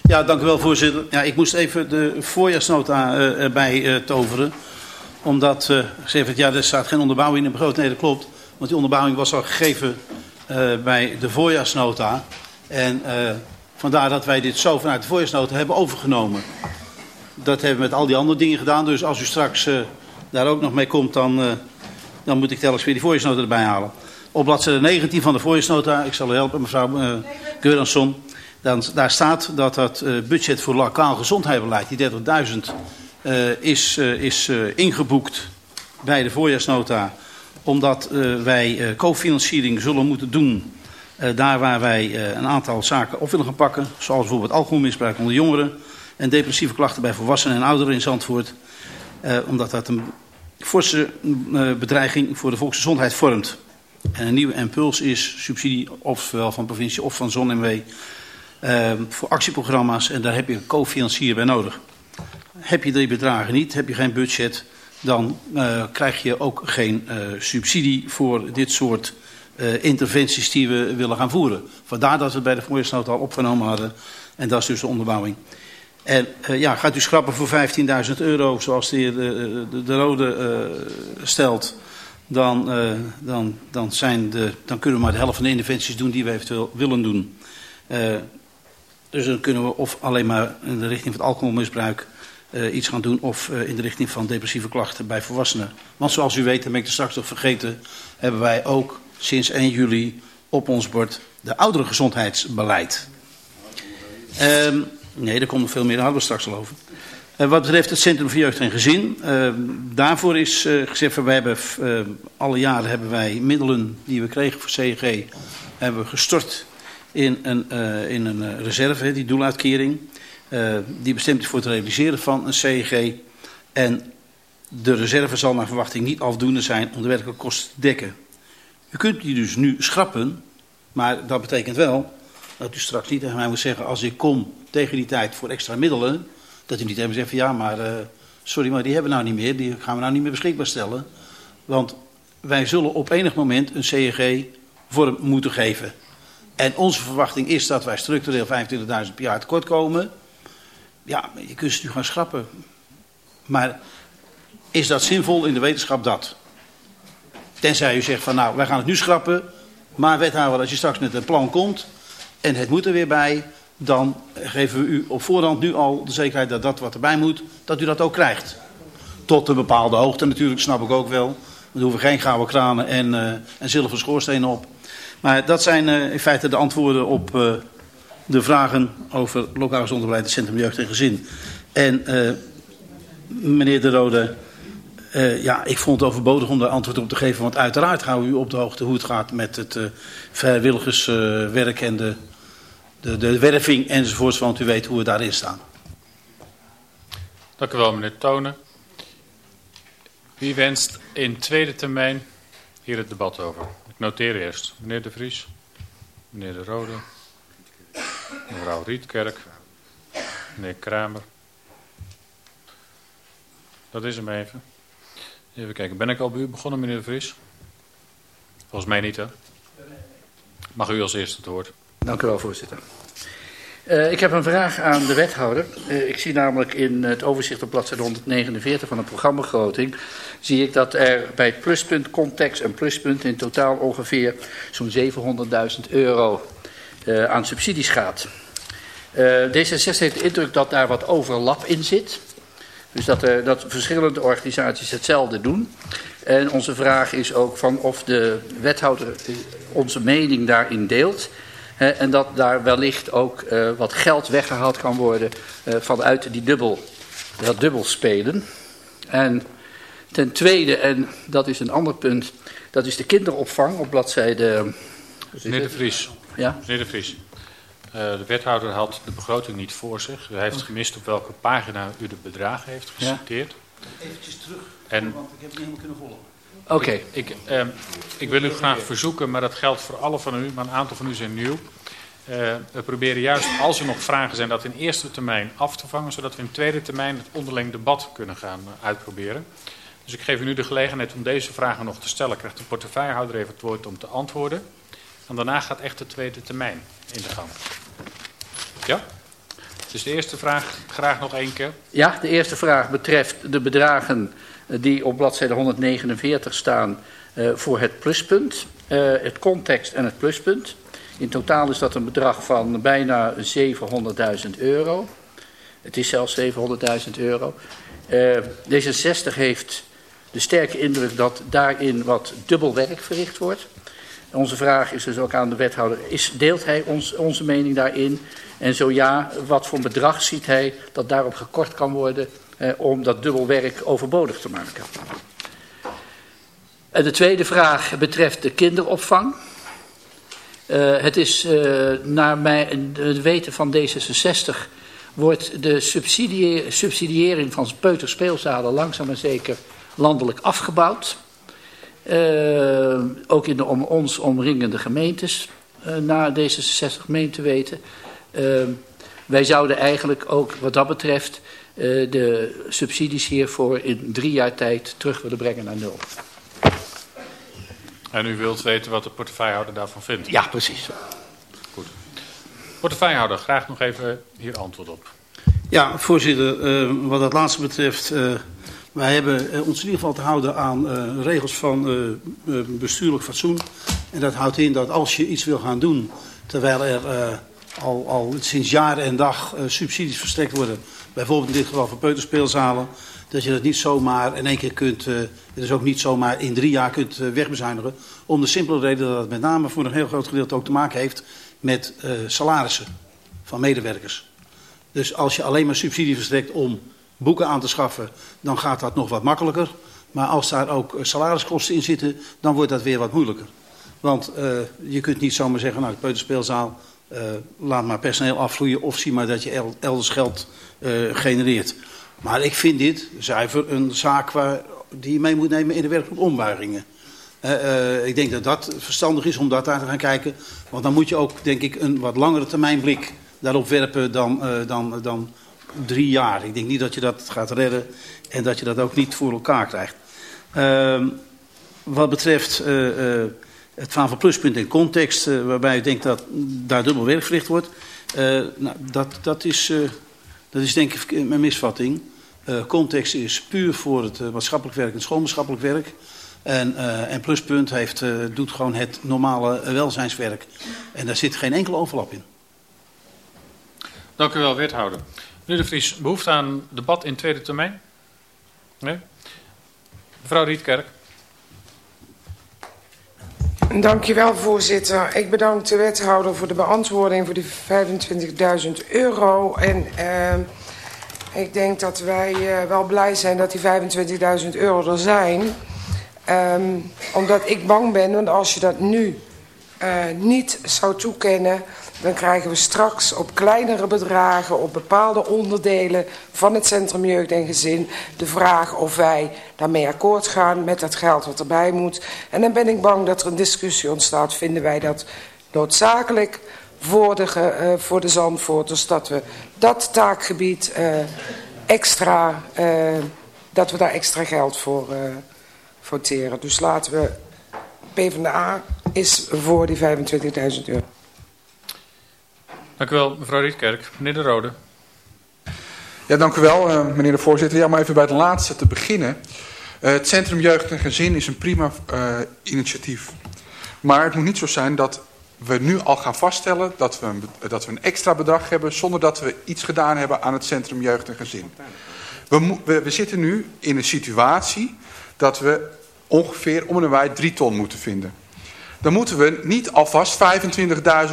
Ja, dank u wel, voorzitter. Ja, ik moest even de voorjaarsnota eh, erbij eh, toveren. Omdat eh gezegd werd, ja, er staat geen onderbouwing in de begroting. Nee, dat klopt. Want die onderbouwing was al gegeven bij de voorjaarsnota. En vandaar dat wij dit zo vanuit de voorjaarsnota hebben overgenomen. Dat hebben we met al die andere dingen gedaan. Dus als u straks eh, daar ook nog mee komt, dan, eh, dan moet ik telkens weer die voorjaarsnota erbij halen. Op bladzijde 19 van de voorjaarsnota, ik zal u helpen, mevrouw uh, Geuransson. Dan, daar staat dat eh, budget voor lokaal gezondheidsbeleid, die 30.000, eh, is, eh, is eh, ingeboekt bij de voorjaarsnota. Omdat eh, wij eh, cofinanciering zullen moeten doen eh, daar waar wij eh, een aantal zaken op willen gaan pakken. Zoals bijvoorbeeld alcoholmisbruik onder jongeren en depressieve klachten bij volwassenen en ouderen in Zandvoort. Eh, omdat dat een forse eh, bedreiging voor de volksgezondheid vormt. En een nieuwe impuls is subsidie, ofwel van provincie of van ZonMW, eh, voor actieprogramma's. En daar heb je een co-financier bij nodig. Heb je die bedragen niet, heb je geen budget, dan eh, krijg je ook geen eh, subsidie voor dit soort eh, interventies die we willen gaan voeren. Vandaar dat we het bij de voorjaarsnota al opgenomen hadden. En dat is dus de onderbouwing. En eh, ja, gaat u schrappen voor 15.000 euro, zoals de, heer de, de, de Rode eh, stelt, dan, eh, dan, dan, zijn de, dan kunnen we maar de helft van de interventies doen die we eventueel willen doen. Eh, dus dan kunnen we of alleen maar in de richting van het alcoholmisbruik eh, iets gaan doen, of eh, in de richting van depressieve klachten bij volwassenen. Want zoals u weet, dat ben ik er straks nog vergeten, hebben wij ook sinds 1 juli op ons bord de ouderengezondheidsbeleid. Ehm nee, er komt nog veel meer, daar hadden we straks al over. Eh, wat betreft het Centrum voor Jeugd en Gezin, eh, daarvoor is eh, gezegd, van, hebben, alle jaren hebben wij middelen die we kregen voor CEG, hebben we gestort in een, in een reserve, die doeluitkering, die bestemd is voor het realiseren van een CEG. En de reserve zal naar verwachting niet afdoende zijn om de werkelijke kosten te dekken. U kunt die dus nu schrappen, maar dat betekent wel dat u straks niet tegen mij moet zeggen, als ik kom tegen die tijd voor extra middelen, dat u niet even zegt van ja, maar eh, sorry, maar die hebben we nou niet meer, die gaan we nou niet meer beschikbaar stellen. Want wij zullen op enig moment een CEG vorm moeten geven. En onze verwachting is dat wij structureel 25.000 per jaar tekort komen. Ja, je kunt het nu gaan schrappen. Maar is dat zinvol in de wetenschap dat? Tenzij u zegt van nou, wij gaan het nu schrappen. Maar wethouder, als je straks met een plan komt en het moet er weer bij, dan geven we u op voorhand nu al de zekerheid dat dat wat erbij moet, dat u dat ook krijgt. Tot een bepaalde hoogte natuurlijk, snap ik ook wel. We hoeven geen gouden kranen en, uh, en zilveren schoorstenen op. Maar dat zijn uh, in feite de antwoorden op uh, de vragen over lokaal gezondheidsbeleid, het Centrum Jeugd en Gezin. En meneer De Rode, ja, ik vond het overbodig om daar antwoord op te geven. Want uiteraard houden we u op de hoogte hoe het gaat met het vrijwilligerswerk en de de, de werving enzovoorts, want u weet hoe we daarin staan. Dank u wel, meneer Tonen. Wie wenst in tweede termijn hier het debat over? Ik noteer eerst. Meneer De Vries, meneer De Rode, mevrouw Rietkerk, meneer Kramer. Dat is hem even. Even kijken, ben ik al bij u begonnen, meneer De Vries? Volgens mij niet, hè? Mag u als eerste het woord. Dank u wel, voorzitter. Eh, ik heb een vraag aan de wethouder. Eh, ik zie namelijk in het overzicht op bladzijde 149 van de programmabegroting... zie ik dat er bij pluspunt context en pluspunt in totaal ongeveer zo'n 700.000 euro eh, aan subsidies gaat. Eh, D66 heeft de indruk dat daar wat overlap in zit. Dus dat, dat verschillende organisaties hetzelfde doen. En onze vraag is ook van of de wethouder onze mening daarin deelt... Hè, en dat daar wellicht ook eh, wat geld weggehaald kan worden eh, vanuit die dubbel, dat dubbelspelen. En ten tweede, en dat is een ander punt, dat is de kinderopvang op bladzijde... Meneer de Vries. Ja? Meneer de Vries. Eh, de wethouder had de begroting niet voor zich. Hij heeft gemist op welke pagina u de bedragen heeft Ja. geciteerd. Eventjes terug, En want ik heb het niet helemaal kunnen volgen. Oké. Ik, ehm, ik wil u graag verzoeken, maar dat geldt voor alle van u, maar een aantal van u zijn nieuw. Eh, we proberen juist, als er nog vragen zijn, dat in eerste termijn af te vangen, zodat we in tweede termijn het onderling debat kunnen gaan eh, uitproberen. Dus ik geef u nu de gelegenheid om deze vragen nog te stellen. Krijgt de portefeuillehouder even het woord om te antwoorden. En daarna gaat echt de tweede termijn in de gang. Ja? Dus de eerste vraag graag nog één keer. Ja, de eerste vraag betreft de bedragen die op bladzijde 149 staan eh, voor het pluspunt, eh, het context en het pluspunt. In totaal is dat een bedrag van bijna 700.000 euro. Het is zelfs 700.000 euro. Eh, D66 heeft de sterke indruk dat daarin wat dubbel werk verricht wordt. Onze vraag is dus ook aan de wethouder, is, deelt hij ons, onze mening daarin? En zo ja, wat voor bedrag ziet hij dat daarop gekort kan worden eh, om dat dubbel werk overbodig te maken? En de tweede vraag betreft de kinderopvang. Eh, het is eh, naar mijn het weten van D66 wordt de subsidiëring van peuterspeelzalen langzaam maar zeker landelijk afgebouwd. Eh, ook in de om ons omringende gemeentes, naar D66 meen te weten. Wij zouden eigenlijk ook wat dat betreft de subsidies hiervoor in drie jaar tijd terug willen brengen naar nul. En u wilt weten wat de portefeuillehouder daarvan vindt? Ja, precies. Goed. Portefeuillehouder, graag nog even hier antwoord op. Ja, voorzitter, eh, wat dat laatste betreft, eh, wij hebben eh, ons in ieder geval te houden aan eh, regels van eh, eh, bestuurlijk fatsoen. En dat houdt in dat als je iets wil gaan doen, terwijl er eh, al, al sinds jaren en dag eh, subsidies verstrekt worden, bijvoorbeeld in dit geval voor peuterspeelzalen, dat je dat niet zomaar in één keer kunt, eh dus ook niet zomaar in drie jaar kunt eh, wegbezuinigen. Om de simpele reden dat het met name voor een heel groot gedeelte ook te maken heeft met eh, salarissen van medewerkers. Dus als je alleen maar subsidie verstrekt om boeken aan te schaffen, dan gaat dat nog wat makkelijker. Maar als daar ook salariskosten in zitten, dan wordt dat weer wat moeilijker. Want je kunt niet zomaar zeggen, nou, de peuterspeelzaal, uh, laat maar personeel afvloeien of zie maar dat je el elders geld uh, genereert. Maar ik vind dit zuiver een zaak waar, die je mee moet nemen in de werkgroep ombuigingen. Uh, ik denk dat dat verstandig is om dat daar te gaan kijken. Want dan moet je ook, denk ik, een wat langere termijn blik daarop werpen dan, dan, dan drie jaar. Ik denk niet dat je dat gaat redden en dat je dat ook niet voor elkaar krijgt. Uh, wat betreft het van pluspunt in context, uh, waarbij ik denk dat daar dubbel werk verricht wordt. nou, dat, dat, is, dat is denk ik mijn misvatting. context is puur voor het maatschappelijk werk en schoolmaatschappelijk werk. En, en pluspunt heeft, doet gewoon het normale welzijnswerk. En daar zit geen enkele overlap in. Dank u wel, wethouder. Meneer de Vries, behoefte aan debat in tweede termijn? Nee? Mevrouw Rietkerk. Dankjewel, voorzitter. Ik bedank de wethouder voor de beantwoording voor die 25.000 euro. En uh, ik denk dat wij uh, wel blij zijn dat die 25.000 euro er zijn. Um, omdat ik bang ben, want als je dat nu uh, niet zou toekennen dan krijgen we straks op kleinere bedragen, op bepaalde onderdelen van het Centrum Jeugd en Gezin, de vraag of wij daarmee akkoord gaan met dat geld wat erbij moet. En dan ben ik bang dat er een discussie ontstaat. Vinden wij dat noodzakelijk voor de, uh, voor de Zandvoorters, dat we dat taakgebied uh, extra, uh, dat we daar extra geld voor voteren. Dus laten we, PvdA is voor die 25.000 euro. Dank u wel, mevrouw Rietkerk. Meneer De Rode. Ja, dank u wel, eh, meneer de voorzitter. Ja, om even bij het laatste te beginnen. Eh, het Centrum Jeugd en Gezin is een prima eh, initiatief. Maar het moet niet zo zijn dat we nu al gaan vaststellen dat we, een, dat we een extra bedrag hebben... zonder dat we iets gedaan hebben aan het Centrum Jeugd en Gezin. We, we, zitten nu in een situatie dat we ongeveer om en nabij drie ton moeten vinden. Dan moeten we niet alvast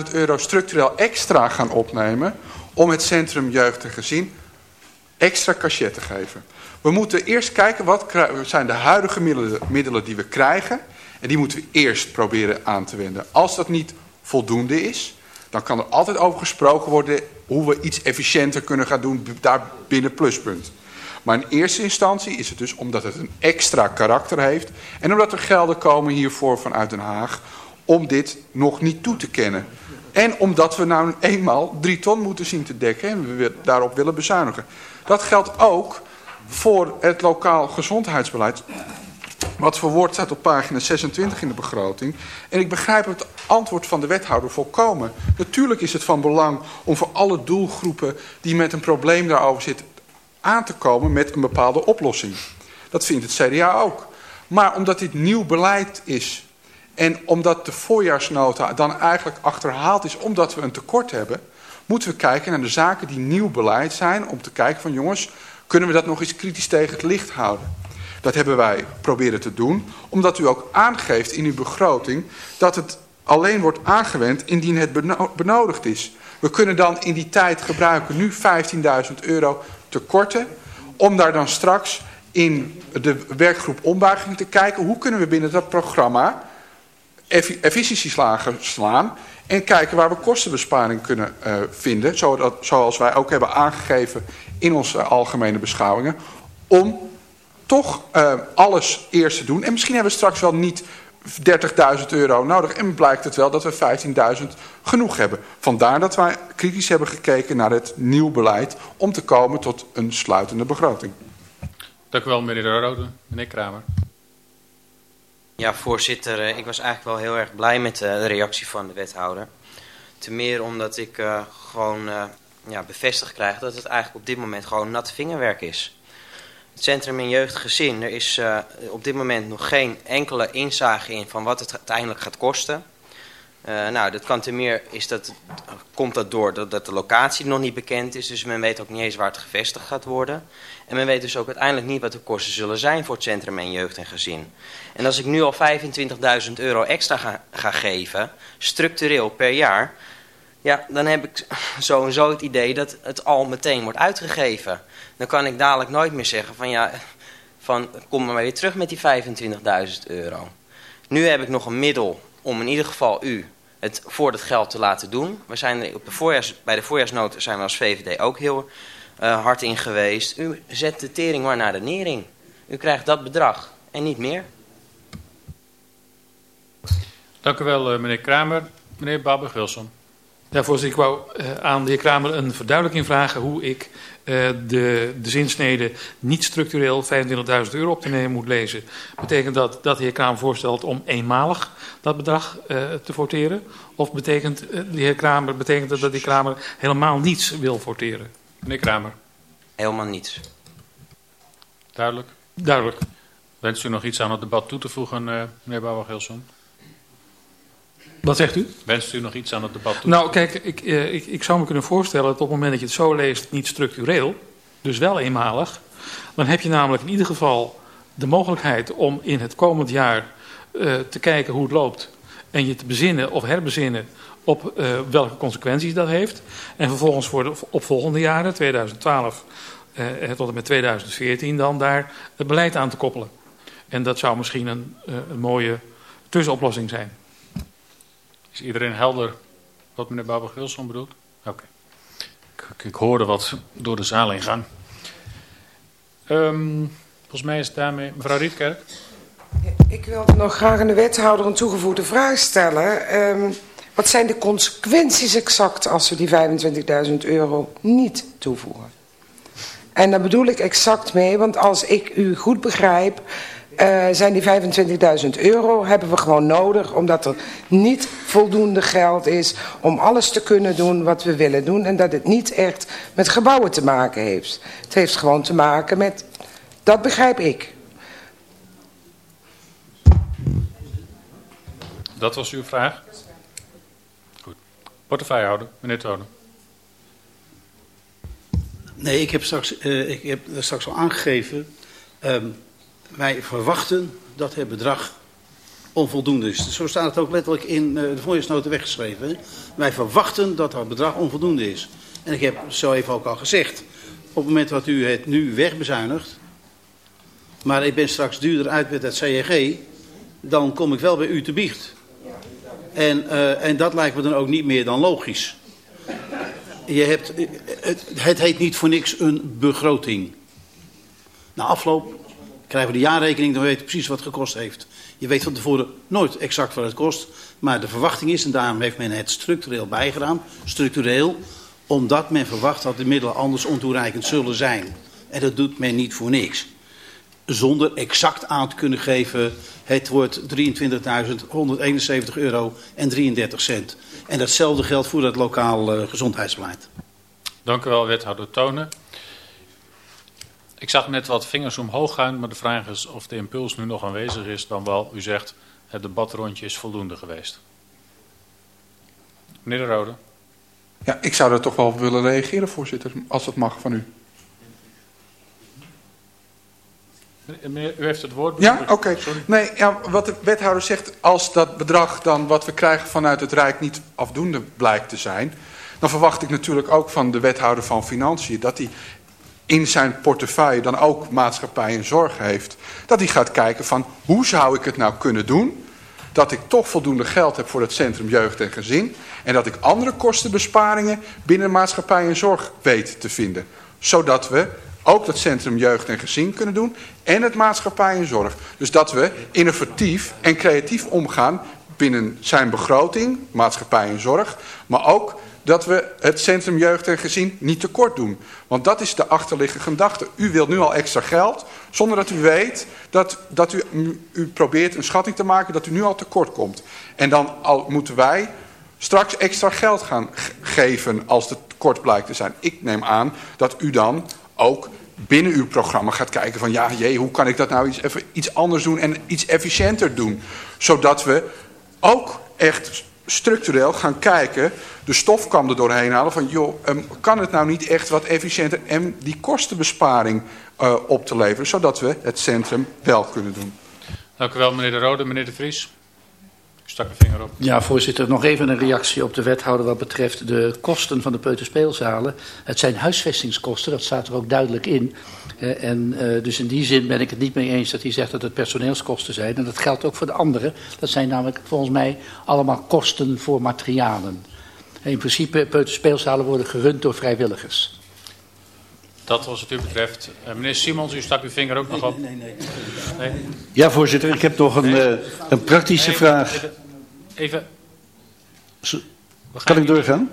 25.000 euro structureel extra gaan opnemen... om het Centrum Jeugd en Gezin extra cachet te geven. We moeten eerst kijken wat zijn de huidige middelen, middelen die we krijgen. En die moeten we eerst proberen aan te wenden. Als dat niet voldoende is, dan kan er altijd over gesproken worden hoe we iets efficiënter kunnen gaan doen daar binnen pluspunt. Maar in eerste instantie is het dus omdat het een extra karakter heeft en omdat er gelden komen hiervoor vanuit Den Haag om dit nog niet toe te kennen. En omdat we nou eenmaal drie ton moeten zien te dekken en we daarop willen bezuinigen. Dat geldt ook voor het lokaal gezondheidsbeleid. Wat verwoord staat op pagina 26 in de begroting. En ik begrijp het antwoord van de wethouder volkomen. Natuurlijk is het van belang om voor alle doelgroepen die met een probleem daarover zitten aan te komen met een bepaalde oplossing. Dat vindt het CDA ook. Maar omdat dit nieuw beleid is en omdat de voorjaarsnota dan eigenlijk achterhaald is omdat we een tekort hebben, moeten we kijken naar de zaken die nieuw beleid zijn om te kijken van jongens, kunnen we dat nog eens kritisch tegen het licht houden. Dat hebben wij proberen te doen, omdat u ook aangeeft in uw begroting dat het alleen wordt aangewend indien het beno- benodigd is. We kunnen dan in die tijd gebruiken nu 15.000 euro tekorten, om daar dan straks in de werkgroep ombuiging te kijken hoe kunnen we binnen dat programma efficiëntieslagen slaan en kijken waar we kostenbesparing kunnen eh, vinden, zodat, zoals wij ook hebben aangegeven in onze algemene beschouwingen, om toch eh, alles eerst te doen. En misschien hebben we straks wel niet 30.000 euro nodig en blijkt het wel dat we 15.000 genoeg hebben. Vandaar dat wij kritisch hebben gekeken naar het nieuw beleid om te komen tot een sluitende begroting. Dank u wel, meneer De Rode. Meneer Kramer. Ja, voorzitter, eh, ik was eigenlijk wel heel erg blij met eh, de reactie van de wethouder. Ten meer omdat ik eh, gewoon ja, bevestigd krijg dat het eigenlijk op dit moment gewoon natte vingerwerk is. Het Centrum in Jeugd Gezin, er is op dit moment nog geen enkele inzage in van wat het uiteindelijk gaat kosten. Eh, nou, dat kan ten meer is dat, komt dat door dat, de locatie nog niet bekend is. Dus men weet ook niet eens waar het gevestigd gaat worden. En men weet dus ook uiteindelijk niet wat de kosten zullen zijn voor het Centrum in Jeugd en Gezin. En als ik nu al 25.000 euro extra ga, ga geven, structureel per jaar... Ja, dan heb ik sowieso het idee dat het al meteen wordt uitgegeven. Dan kan ik dadelijk nooit meer zeggen van ja, van, kom maar weer terug met die 25.000 euro. Nu heb ik nog een middel om in ieder geval u het voor dat geld te laten doen. We zijn er op de voorjaars, bij de voorjaarsnota zijn we als VVD ook heel eh, hard in geweest. U zet de tering maar naar de nering. U krijgt dat bedrag en niet meer. Dank u wel, eh, meneer Kramer. Meneer Babber-Wilson. Ja, voorzitter, ik wou eh, aan de heer Kramer een verduidelijking vragen hoe ik de, de zinsnede niet structureel 25.000 euro op te nemen moet lezen. Betekent dat dat de heer Kramer voorstelt om eenmalig dat bedrag eh, te forteren? Of betekent eh, de heer Kramer, betekent dat dat de heer Kramer helemaal niets wil forteren? Meneer Kramer. Helemaal niets. Duidelijk? Duidelijk. Wenst u nog iets aan het debat toe te voegen, eh, meneer Babber-Wilson? Wat zegt u? Wenst u nog iets aan het debat toe Nou, kijk, ik, eh, ik, ik zou me kunnen voorstellen dat op het moment dat je het zo leest, niet structureel, dus wel eenmalig, dan heb je namelijk in ieder geval de mogelijkheid om in het komend jaar eh, te kijken hoe het loopt en je te bezinnen of herbezinnen op eh, welke consequenties dat heeft. En vervolgens voor de opvolgende jaren, 2012 eh, tot en met 2014, dan daar het beleid aan te koppelen. En dat zou misschien een, een mooie tussenoplossing zijn. Is iedereen helder wat meneer Babber-Wilson bedoelt? Oké. Ik, ik hoorde wat door de zaal ingaan. Ehm volgens mij is het daarmee... Mevrouw Rietkerk? Ik wil nog graag aan de wethouder een toegevoegde vraag stellen. Ehm, wat zijn de consequenties exact als we die 25.000 euro niet toevoegen? En daar bedoel ik exact mee, want als ik u goed begrijp, eh, zijn die 25.000 euro hebben we gewoon nodig, omdat er niet voldoende geld is om alles te kunnen doen wat we willen doen. En dat het niet echt met gebouwen te maken heeft. Het heeft gewoon te maken met, dat begrijp ik. Dat was uw vraag? Goed. Portefeuillehouder, meneer Tonen. Nee, ik heb straks, eh, ik heb straks al aangegeven. ehm, wij verwachten dat het bedrag onvoldoende is. Zo staat het ook letterlijk in eh, de voorjaarsnota weggeschreven. Wij verwachten dat het bedrag onvoldoende is. En ik heb zo even ook al gezegd. Op het moment dat u het nu wegbezuinigt. Maar ik ben straks duurder uit met het CEG. Dan kom ik wel bij u te biecht. En, eh, en dat lijkt me dan ook niet meer dan logisch. Je hebt, eh, het, het heet niet voor niks een begroting. Na afloop krijgen we de jaarrekening, dan weten we precies wat het gekost heeft. Je weet van tevoren nooit exact wat het kost. Maar de verwachting is, en daarom heeft men het structureel bijgedaan. Structureel, omdat men verwacht dat de middelen anders ontoereikend zullen zijn. En dat doet men niet voor niks. Zonder exact aan te kunnen geven, het wordt 23.171 euro en 33 cent. En datzelfde geldt voor het lokaal eh, gezondheidsbeleid. Dank u wel, wethouder Tonen. Ik zag net wat vingers omhoog gaan, maar de vraag is of de impuls nu nog aanwezig is. Dan wel, u zegt, het debatrondje is voldoende geweest. Meneer de Rode. Ja, ik zou daar toch wel op willen reageren, voorzitter, als dat mag van u. Meneer, u heeft het woord. Ja, oké. Nee, ja, wat de wethouder zegt, als dat bedrag dan wat we krijgen vanuit het Rijk niet afdoende blijkt te zijn, dan verwacht ik natuurlijk ook van de wethouder van Financiën dat hij in zijn portefeuille dan ook maatschappij en zorg heeft. Dat hij gaat kijken van hoe zou ik het nou kunnen doen dat ik toch voldoende geld heb voor het Centrum Jeugd en Gezin en dat ik andere kostenbesparingen binnen maatschappij en zorg weet te vinden. Zodat we ook dat Centrum Jeugd en Gezin kunnen doen en het maatschappij en zorg. Dus dat we innovatief en creatief omgaan binnen zijn begroting, maatschappij en zorg, maar ook dat we het Centrum Jeugd en Gezin niet tekort doen. Want dat is de achterliggende gedachte. U wilt nu al extra geld, zonder dat u weet dat, dat u, u probeert een schatting te maken dat u nu al tekort komt. En dan al moeten wij straks extra geld gaan geven als het tekort blijkt te zijn. Ik neem aan dat u dan ook binnen uw programma gaat kijken van ja, jee, hoe kan ik dat nou iets, even iets anders doen en iets efficiënter doen. Zodat we ook echt structureel gaan kijken, de stofkam er doorheen halen van joh, um, kan het nou niet echt wat efficiënter en die kostenbesparing uh, op te leveren, zodat we het centrum wel kunnen doen. Dank u wel, meneer De Rode. Meneer De Vries. Stak de vinger op. Ja, voorzitter, nog even een reactie op de wethouder wat betreft de kosten van de peuterspeelzalen. Het zijn huisvestingskosten, dat staat er ook duidelijk in. Uh, en uh, dus in die zin ben ik het niet mee eens dat hij zegt dat het personeelskosten zijn. En dat geldt ook voor de anderen. Dat zijn namelijk volgens mij allemaal kosten voor materialen. In principe, peuterspeelzalen worden gerund door vrijwilligers. Dat was wat u betreft. Uh, meneer Simons, u stak uw vinger ook nog op. Nee, nee, nee. nee? Ja, voorzitter, ik heb nog een, nee. uh, een praktische nee, vraag. Even. even. Kan ik doorgaan?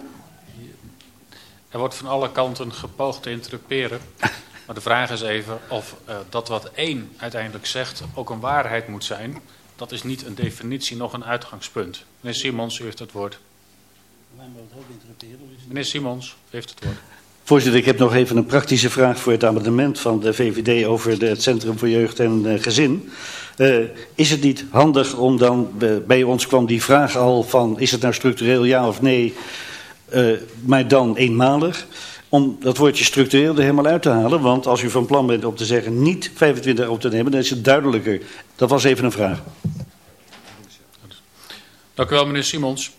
Er wordt van alle kanten gepoogd te interruperen. Maar de vraag is even of uh, dat wat één uiteindelijk zegt ook een waarheid moet zijn. Dat is niet een definitie, nog een uitgangspunt. Meneer Simons, u heeft het woord. Meneer Simons, u heeft het woord. Voorzitter, ik heb nog even een praktische vraag voor het amendement van de VVD over het Centrum voor Jeugd en uh, Gezin. Uh, is het niet handig om dan, uh, bij ons kwam die vraag al van, is het nou structureel ja of nee, maar dan eenmalig, om dat woordje structureel er helemaal uit te halen. Want als u van plan bent om te zeggen niet 25 op te nemen, dan is het duidelijker. Dat was even een vraag. Dank u wel, meneer Simons.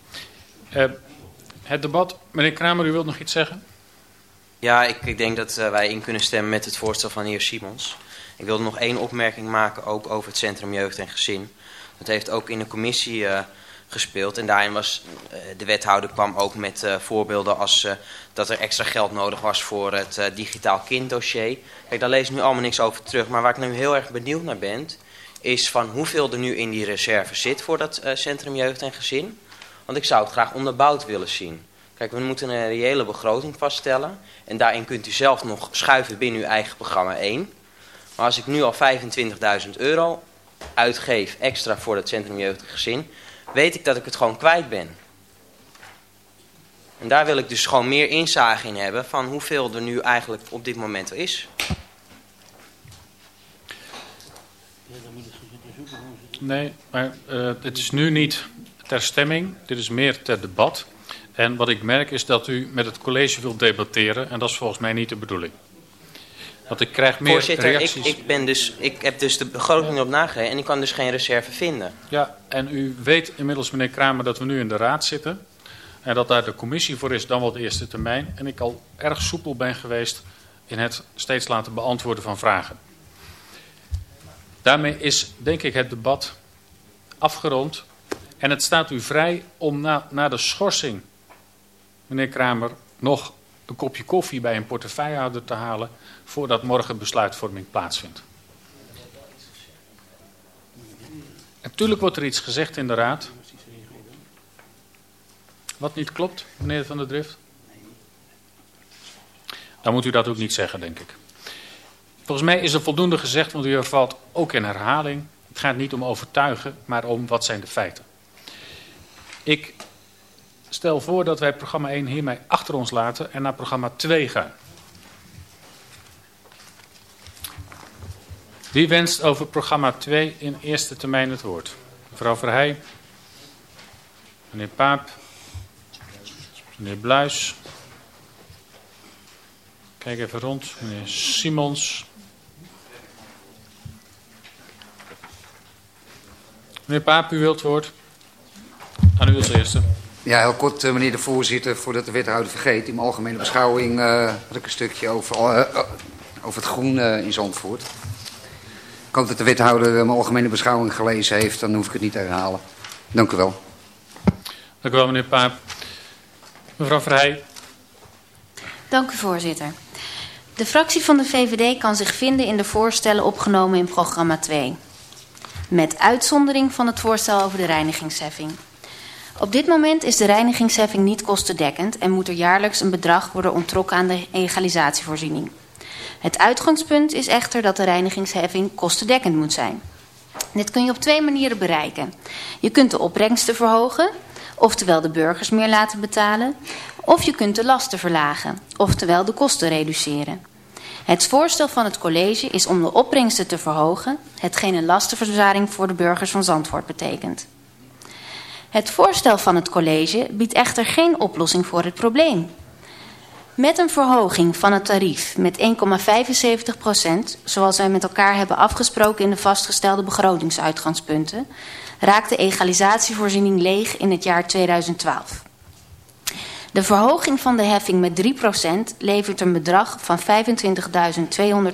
het debat, meneer Kramer, u wilt nog iets zeggen? Ja, ik, ik denk dat uh, wij in kunnen stemmen met het voorstel van de heer Simons. Ik wilde nog één opmerking maken, ook over het Centrum Jeugd en Gezin. Dat heeft ook in de commissie uh, gespeeld. En daarin was uh, de wethouder kwam ook met voorbeelden als dat er extra geld nodig was voor het digitaal kinddossier. Kijk, daar lees ik nu allemaal niks over terug. Maar waar ik nu heel erg benieuwd naar ben, is van hoeveel er nu in die reserve zit voor dat Centrum Jeugd en Gezin. Want ik zou het graag onderbouwd willen zien. Kijk, we moeten een reële begroting vaststellen. En daarin kunt u zelf nog schuiven binnen uw eigen programma 1. Maar als ik nu al 25.000 euro uitgeef extra voor het Centrum Jeugd en Gezin, weet ik dat ik het gewoon kwijt ben. En daar wil ik dus gewoon meer inzage in hebben van hoeveel er nu eigenlijk op dit moment is. Nee, maar uh, het is nu niet ter stemming. Dit is meer ter debat. En wat ik merk is dat u met het college wilt debatteren. En dat is volgens mij niet de bedoeling. Want ik krijg meer Voorzitter, reacties. ik, ik, ben dus, ik heb dus de begroting op nagegeven en ik kan dus geen reserve vinden. Ja, en u weet inmiddels, meneer Kramer, dat we nu in de raad zitten. En dat daar de commissie voor is, dan wel de eerste termijn. En ik al erg soepel ben geweest in het steeds laten beantwoorden van vragen. Daarmee is, denk ik, het debat afgerond. En het staat u vrij om na, na de schorsing, meneer Kramer, nog een kopje koffie bij een portefeuillehouder te halen voordat morgen besluitvorming plaatsvindt. Natuurlijk wordt er iets gezegd in de raad. Wat niet klopt, meneer Van der Drift? Dan moet u dat ook niet zeggen, denk ik. Volgens mij is er voldoende gezegd, want u valt ook in herhaling. Het gaat niet om overtuigen, maar om wat zijn de feiten. Ik stel voor dat wij programma 1 hiermee achter ons laten en naar programma 2 gaan. Wie wenst over programma 2 in eerste termijn het woord? Mevrouw Verheij, meneer Paap, meneer Bluis. Kijk even rond, meneer Simons. Meneer Paap, u wilt het woord. Aan u als eerste. Ja, heel kort, eh, meneer de voorzitter, voordat de wethouder vergeet. In mijn algemene beschouwing uh, had ik een stukje over, uh, over het groen in Zandvoort. Ik hoop dat de wethouder mijn algemene beschouwing gelezen heeft, dan hoef ik het niet te herhalen. Dank u wel. Dank u wel, meneer Paap. Mevrouw Vrij. Dank u, voorzitter. De fractie van de VVD kan zich vinden in de voorstellen opgenomen in programma 2. Met uitzondering van het voorstel over de reinigingsheffing. Op dit moment is de reinigingsheffing niet kostendekkend en moet er jaarlijks een bedrag worden onttrokken aan de egalisatievoorziening. Het uitgangspunt is echter dat de reinigingsheffing kostendekkend moet zijn. Dit kun je op twee manieren bereiken. Je kunt de opbrengsten verhogen, oftewel de burgers meer laten betalen, of je kunt de lasten verlagen, oftewel de kosten reduceren. Het voorstel van het college is om de opbrengsten te verhogen, hetgeen een lastenverzwaring voor de burgers van Zandvoort betekent. Het voorstel van het college biedt echter geen oplossing voor het probleem. Met een verhoging van het tarief met 1,75 procent, zoals wij met elkaar hebben afgesproken in de vastgestelde begrotingsuitgangspunten, raakt de egalisatievoorziening leeg in het jaar 2012. De verhoging van de heffing met 3 procent levert een bedrag van 25.200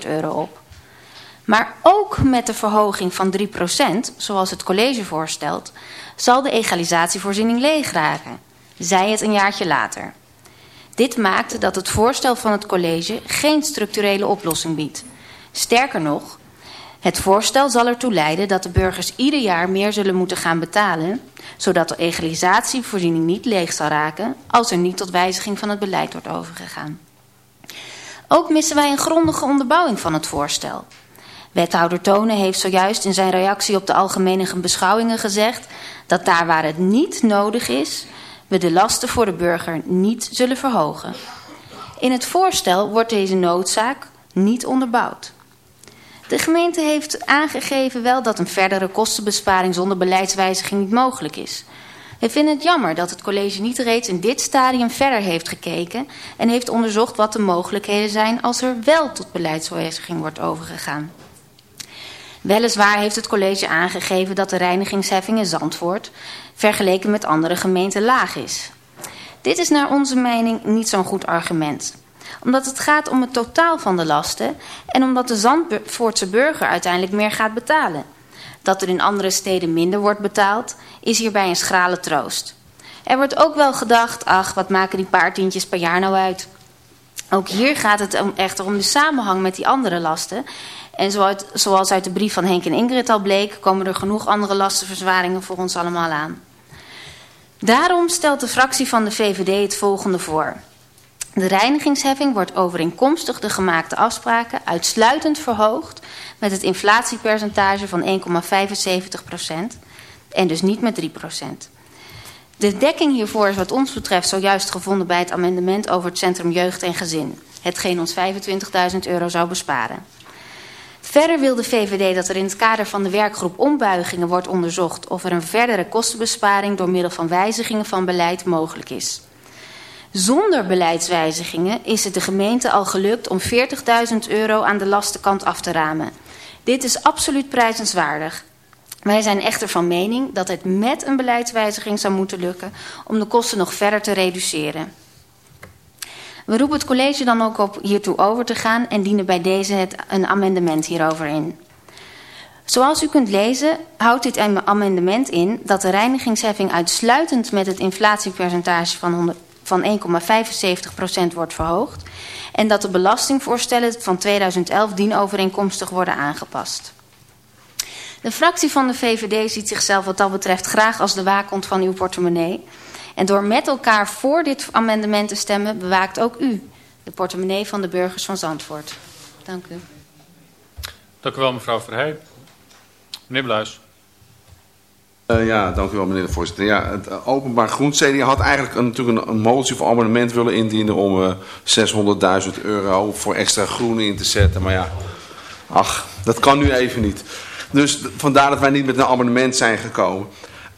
euro op. Maar ook met de verhoging van 3 procent, zoals het college voorstelt, zal de egalisatievoorziening leeg raken, zij het een jaartje later. Dit maakt dat het voorstel van het college geen structurele oplossing biedt. Sterker nog, het voorstel zal ertoe leiden dat de burgers ieder jaar meer zullen moeten gaan betalen, zodat de egalisatievoorziening niet leeg zal raken als er niet tot wijziging van het beleid wordt overgegaan. Ook missen wij een grondige onderbouwing van het voorstel. Wethouder Tonen heeft zojuist in zijn reactie op de algemene beschouwingen gezegd dat daar waar het niet nodig is, we de lasten voor de burger niet zullen verhogen. In het voorstel wordt deze noodzaak niet onderbouwd. De gemeente heeft aangegeven wel dat een verdere kostenbesparing zonder beleidswijziging niet mogelijk is. We vinden het jammer dat het college niet reeds in dit stadium verder heeft gekeken en heeft onderzocht wat de mogelijkheden zijn als er wel tot beleidswijziging wordt overgegaan. Weliswaar heeft het college aangegeven dat de reinigingsheffing in Zandvoort vergeleken met andere gemeenten laag is. Dit is naar onze mening niet zo'n goed argument. Omdat het gaat om het totaal van de lasten en omdat de Zandvoortse burger uiteindelijk meer gaat betalen. Dat er in andere steden minder wordt betaald, is hierbij een schrale troost. Er wordt ook wel gedacht, ach, wat maken die paar tientjes per jaar nou uit? Ook hier gaat het echter om de samenhang met die andere lasten. En zoals, uit de brief van Henk en Ingrid al bleek, komen er genoeg andere lastenverzwaringen voor ons allemaal aan. Daarom stelt de fractie van de VVD het volgende voor. De reinigingsheffing wordt overeenkomstig de gemaakte afspraken uitsluitend verhoogd met het inflatiepercentage van 1,75% en dus niet met 3%. De dekking hiervoor is wat ons betreft zojuist gevonden bij het amendement over het Centrum Jeugd en Gezin, hetgeen ons 25.000 euro zou besparen. Verder wil de VVD dat er in het kader van de werkgroep ombuigingen wordt onderzocht of er een verdere kostenbesparing door middel van wijzigingen van beleid mogelijk is. Zonder beleidswijzigingen is het de gemeente al gelukt om 40.000 euro aan de lastenkant af te ramen. Dit is absoluut prijzenswaardig. Wij zijn echter van mening dat het met een beleidswijziging zou moeten lukken om de kosten nog verder te reduceren. We roepen het college dan ook op hiertoe over te gaan en dienen bij deze het een amendement hierover in. Zoals u kunt lezen houdt dit amendement in dat de reinigingsheffing uitsluitend met het inflatiepercentage van, 100 van 1,75% wordt verhoogd en dat de belastingvoorstellen van 2011 dienovereenkomstig worden aangepast. De fractie van de VVD ziet zichzelf wat dat betreft graag als de waakhond van uw portemonnee. En door met elkaar voor dit amendement te stemmen, bewaakt ook u de portemonnee van de burgers van Zandvoort. Dank u. Dank u wel, mevrouw Verheij. Meneer Bluis. Uh, ja, dank u wel meneer de voorzitter. Ja, het uh, openbaar groen CDA had eigenlijk een, natuurlijk een, een motie voor amendement willen indienen om uh, 600.000 euro voor extra groen in te zetten. Maar ja, ach, dat kan nu even niet. Dus vandaar dat wij niet met een amendement zijn gekomen.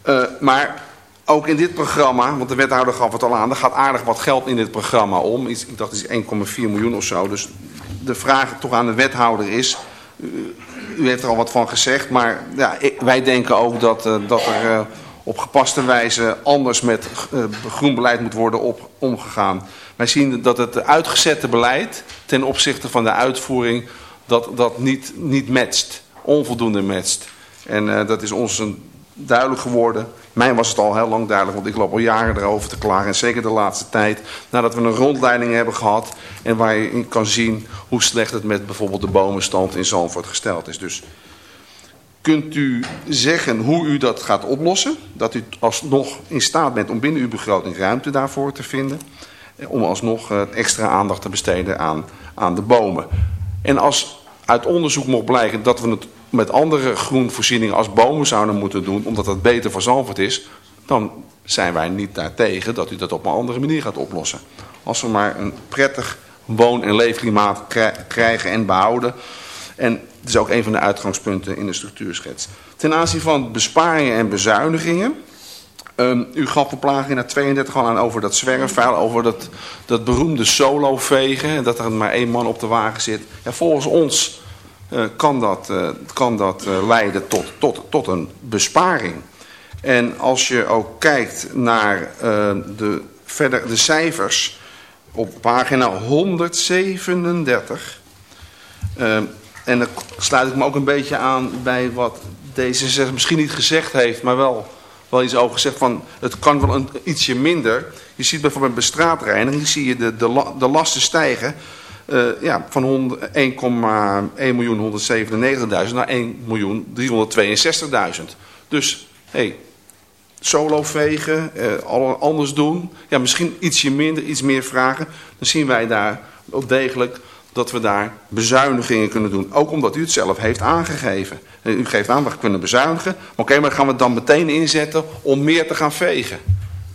Uh, maar ook in dit programma, want de wethouder gaf het al aan, er gaat aardig wat geld in dit programma om. Iets, ik dacht het is 1,4 miljoen of zo. Dus de vraag toch aan de wethouder is, u, heeft er al wat van gezegd, maar ja, wij denken ook dat, uh, dat er uh, op gepaste wijze anders met uh, groen beleid moet worden op, omgegaan. Wij zien dat het uitgezette beleid ten opzichte van de uitvoering dat, dat niet, niet matcht, onvoldoende matcht. En dat is ons een, duidelijk geworden. Mij was het al heel lang duidelijk, want ik loop al jaren erover te klagen. En zeker de laatste tijd, nadat we een rondleiding hebben gehad... en waar je kan zien hoe slecht het met bijvoorbeeld de bomenstand in Zandvoort gesteld is. Dus kunt u zeggen hoe u dat gaat oplossen? Dat u alsnog in staat bent om binnen uw begroting ruimte daarvoor te vinden... om alsnog extra aandacht te besteden aan, aan de bomen. En als uit onderzoek mocht blijken dat we het met andere groenvoorzieningen als bomen zouden moeten doen, omdat dat beter voor is, dan zijn wij niet daartegen dat u dat op een andere manier gaat oplossen. Als we maar een prettig woon- en leefklimaat krijgen en behouden. En het is ook een van de uitgangspunten in de structuurschets. Ten aanzien van besparingen en bezuinigingen. Um, u gaf op pagina 32 al aan over dat zwerfvuil, over dat, dat beroemde solo-vegen. Dat er maar één man op de wagen zit. Ja, volgens ons kan dat, uh, kan dat uh, leiden tot, tot, tot een besparing. En als je ook kijkt naar de, verder, de cijfers op pagina 137. en dan sluit ik me ook een beetje aan bij wat D66 misschien niet gezegd heeft, maar wel, wel iets over gezegd van het kan wel een, ietsje minder. Je ziet bijvoorbeeld bij straatreiniging, zie je de, de, de lasten stijgen. Uh, ja, van 1,1 miljoen 197.000 naar 1 miljoen 362.000. Dus, hé, hey, solo vegen, uh, anders doen. Ja, misschien ietsje minder, iets meer vragen. Dan zien wij daar ook degelijk dat we daar bezuinigingen kunnen doen. Ook omdat u het zelf heeft aangegeven. U geeft aan, we kunnen bezuinigen. Oké, maar gaan we het dan meteen inzetten om meer te gaan vegen?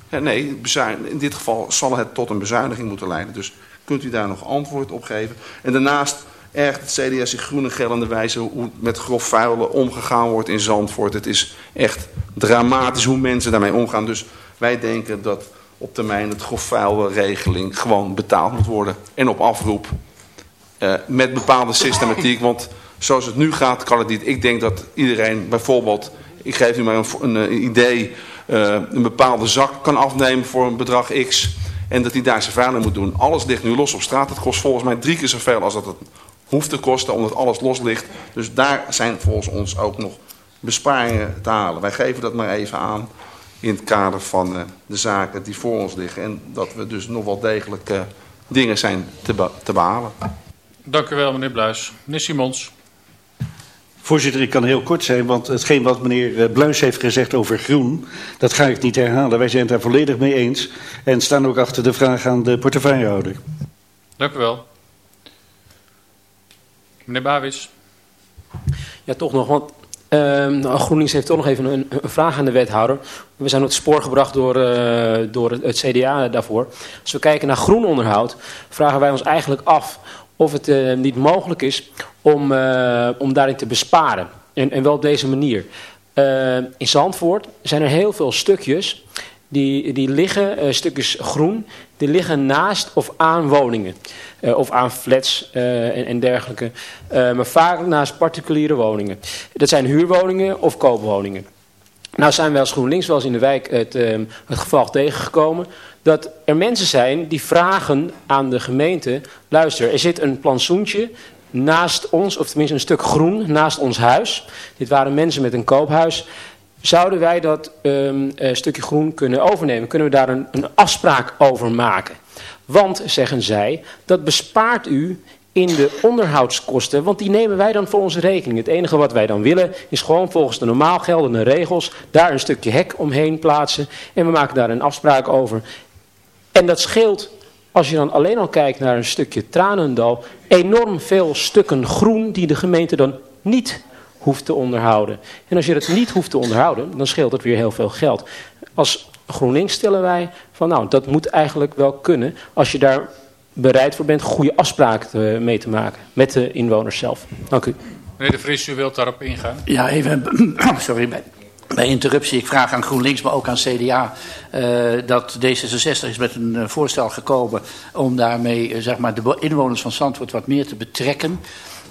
Nee, in dit geval zal het tot een bezuiniging moeten leiden. Dus kunt u daar nog antwoord op geven. En daarnaast ergt het CDA zich groen en gellende wijze hoe met grof vuilen omgegaan wordt in Zandvoort. Het is echt dramatisch hoe mensen daarmee omgaan. Dus wij denken dat op termijn het grof vuilregeling gewoon betaald moet worden. En op afroep. Uh, met bepaalde systematiek. Want zoals het nu gaat kan het niet. Ik denk dat iedereen bijvoorbeeld, ik geef u maar een, een, een idee, uh, een bepaalde zak kan afnemen voor een bedrag X. En dat hij daar zijn vuiling moet doen. Alles ligt nu los op straat. Het kost volgens mij drie keer zoveel als dat het hoeft te kosten. Omdat alles los ligt. Dus daar zijn volgens ons ook nog besparingen te halen. Wij geven dat maar even aan. In het kader van uh, de zaken die voor ons liggen. En dat we dus nog wel degelijk uh, dingen zijn te, te behalen. Dank u wel meneer Bluis. Meneer Simons. Voorzitter, ik kan heel kort zijn, want hetgeen wat meneer Bluis heeft gezegd over groen, dat ga ik niet herhalen. Wij zijn het daar volledig mee eens en staan ook achter de vraag aan de portefeuillehouder. Dank u wel. Meneer Bawis. Ja, toch nog, want ehm, nou, GroenLinks heeft toch nog even een, een vraag aan de wethouder. We zijn op het spoor gebracht door, eh, door het, het CDA daarvoor. Als we kijken naar groen onderhoud, vragen wij ons eigenlijk af of het eh, niet mogelijk is om, eh, om daarin te besparen. En, en wel op deze manier. Eh, in Zandvoort zijn er heel veel stukjes die, die liggen, stukjes groen, die liggen naast of aan woningen. Of aan flats en, en dergelijke. Maar vaak naast particuliere woningen. Dat zijn huurwoningen of koopwoningen. Nou zijn wij als GroenLinks wel eens in de wijk het, eh, het geval tegengekomen dat er mensen zijn die vragen aan de gemeente, luister, er zit een plantsoentje naast ons, of tenminste een stuk groen naast ons huis. Dit waren mensen met een koophuis. Zouden wij dat ehm, eh, stukje groen kunnen overnemen? Kunnen we daar een, een afspraak over maken? Want, zeggen zij, dat bespaart u in de onderhoudskosten, want die nemen wij dan voor onze rekening. Het enige wat wij dan willen is gewoon volgens de normaal geldende regels daar een stukje hek omheen plaatsen en we maken daar een afspraak over. En dat scheelt, als je dan alleen al kijkt naar een stukje Tranendal, enorm veel stukken groen die de gemeente dan niet hoeft te onderhouden. En als je dat niet hoeft te onderhouden, dan scheelt het weer heel veel geld. Als GroenLinks stellen wij van nou, dat moet eigenlijk wel kunnen als je daar bereid voor bent goede afspraken te- mee te maken met de inwoners zelf. Dank u. Meneer De Vries, u wilt daarop ingaan? Ja, even, sorry, bij, bij interruptie. Ik vraag aan GroenLinks, maar ook aan CDA, eh, dat D66 is met een eh, voorstel gekomen om daarmee eh, zeg maar, de inwoners van Zandvoort wat meer te betrekken.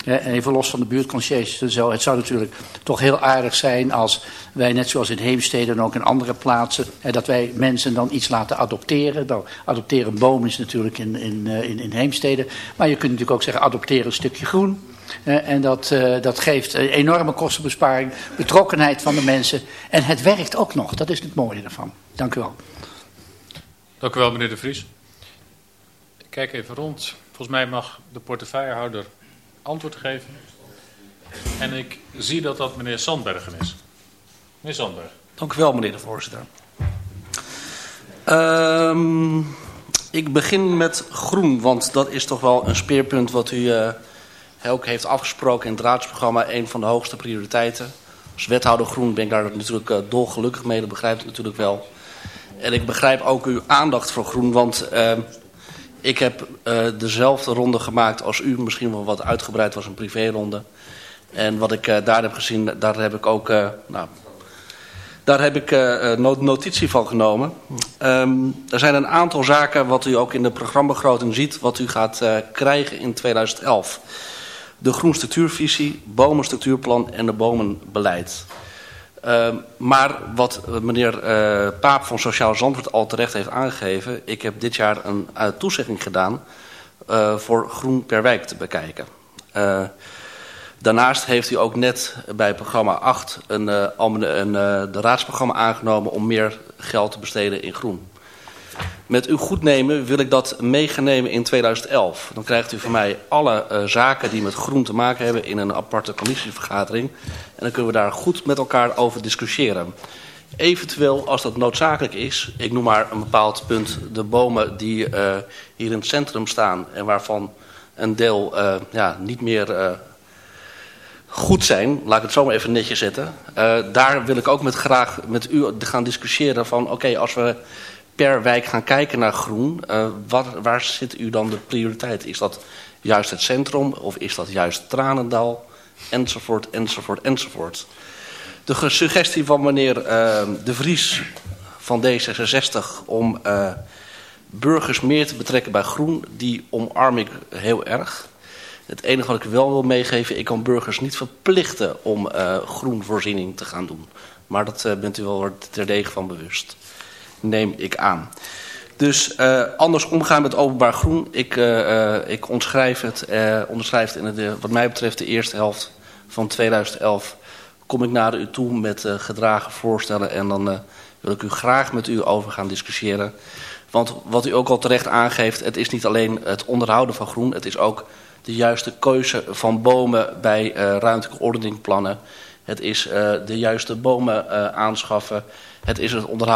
En even los van de buurtconciërges en zo. Het zou natuurlijk toch heel aardig zijn als wij, net zoals in Heemstede en ook in andere plaatsen, dat wij mensen dan iets laten adopteren. Nou, adopteren boom is natuurlijk in, in, eh, in, in Heemstede. Maar je kunt natuurlijk ook zeggen, adopteer een stukje groen. En dat, eh, dat geeft een enorme kostenbesparing, betrokkenheid van de mensen. En het werkt ook nog, dat is het mooie ervan. Dank u wel. Dank u wel, meneer De Vries. Ik kijk even rond. Volgens mij mag de portefeuillehouder antwoord geven. En ik zie dat dat meneer Sandbergen is. Meneer Sandberg. Dank u wel, meneer de voorzitter. Ehm, ik begin met groen, want dat is toch wel een speerpunt wat u eh, ook heeft afgesproken in het raadsprogramma. Een van de hoogste prioriteiten. Als wethouder groen ben ik daar natuurlijk uh, dolgelukkig mee, dat begrijpt u natuurlijk wel. En ik begrijp ook uw aandacht voor groen, want uh, ik heb uh, dezelfde ronde gemaakt als u. Misschien wel wat uitgebreid was, een privéronde. En wat ik uh, daar heb gezien, daar heb ik ook... Uh, nou, daar heb ik notitie van genomen. Um, er zijn een aantal zaken wat u ook in de programmabegroting ziet... wat u gaat krijgen in 2011. De groenstructuurvisie, bomenstructuurplan en de bomenbeleid. Uh, maar wat meneer uh, Paap van Sociaal Zandvoort al terecht heeft aangegeven... ik heb dit jaar een uh, toezegging gedaan voor Groen per Wijk te bekijken. Daarnaast heeft u ook net bij programma 8 een, een, de raadsprogramma aangenomen... om meer geld te besteden in groen. Met uw goednemen wil ik dat meegenemen in 2011. Dan krijgt u van mij alle uh, zaken die met groen te maken hebben in een aparte commissievergadering. En dan kunnen we daar goed met elkaar over discussiëren. Eventueel, als dat noodzakelijk is, ik noem maar een bepaald punt, de bomen die uh, hier in het centrum staan en waarvan een deel uh, ja, niet meer goed zijn, laat ik het zo maar even netjes zetten. Daar wil ik ook met graag met u gaan discussiëren van oké, als we per wijk gaan kijken naar groen, uh, wat, waar zit u dan de prioriteit? Is dat juist het centrum of is dat juist Tranendal? Enzovoort, enzovoort, enzovoort. De suggestie van meneer uh, De Vries van D66 om uh, burgers meer te betrekken bij groen, die omarm ik heel erg. Het enige wat ik wel wil meegeven, ik kan burgers niet verplichten om groenvoorziening te gaan doen. Maar dat bent u wel terdege van bewust neem ik aan. Dus uh, anders omgaan met openbaar groen. Ik, uh, ik het, onderschrijf het in de, wat mij betreft de eerste helft van 2011. Kom ik naar u toe met gedragen voorstellen en dan wil ik u graag met u over gaan discussiëren. Want wat u ook al terecht aangeeft, het is niet alleen het onderhouden van groen. Het is ook de juiste keuze van bomen bij ruimtelijke ordeningplannen. Het is de juiste bomen aanschaffen. Het is het onderhouden.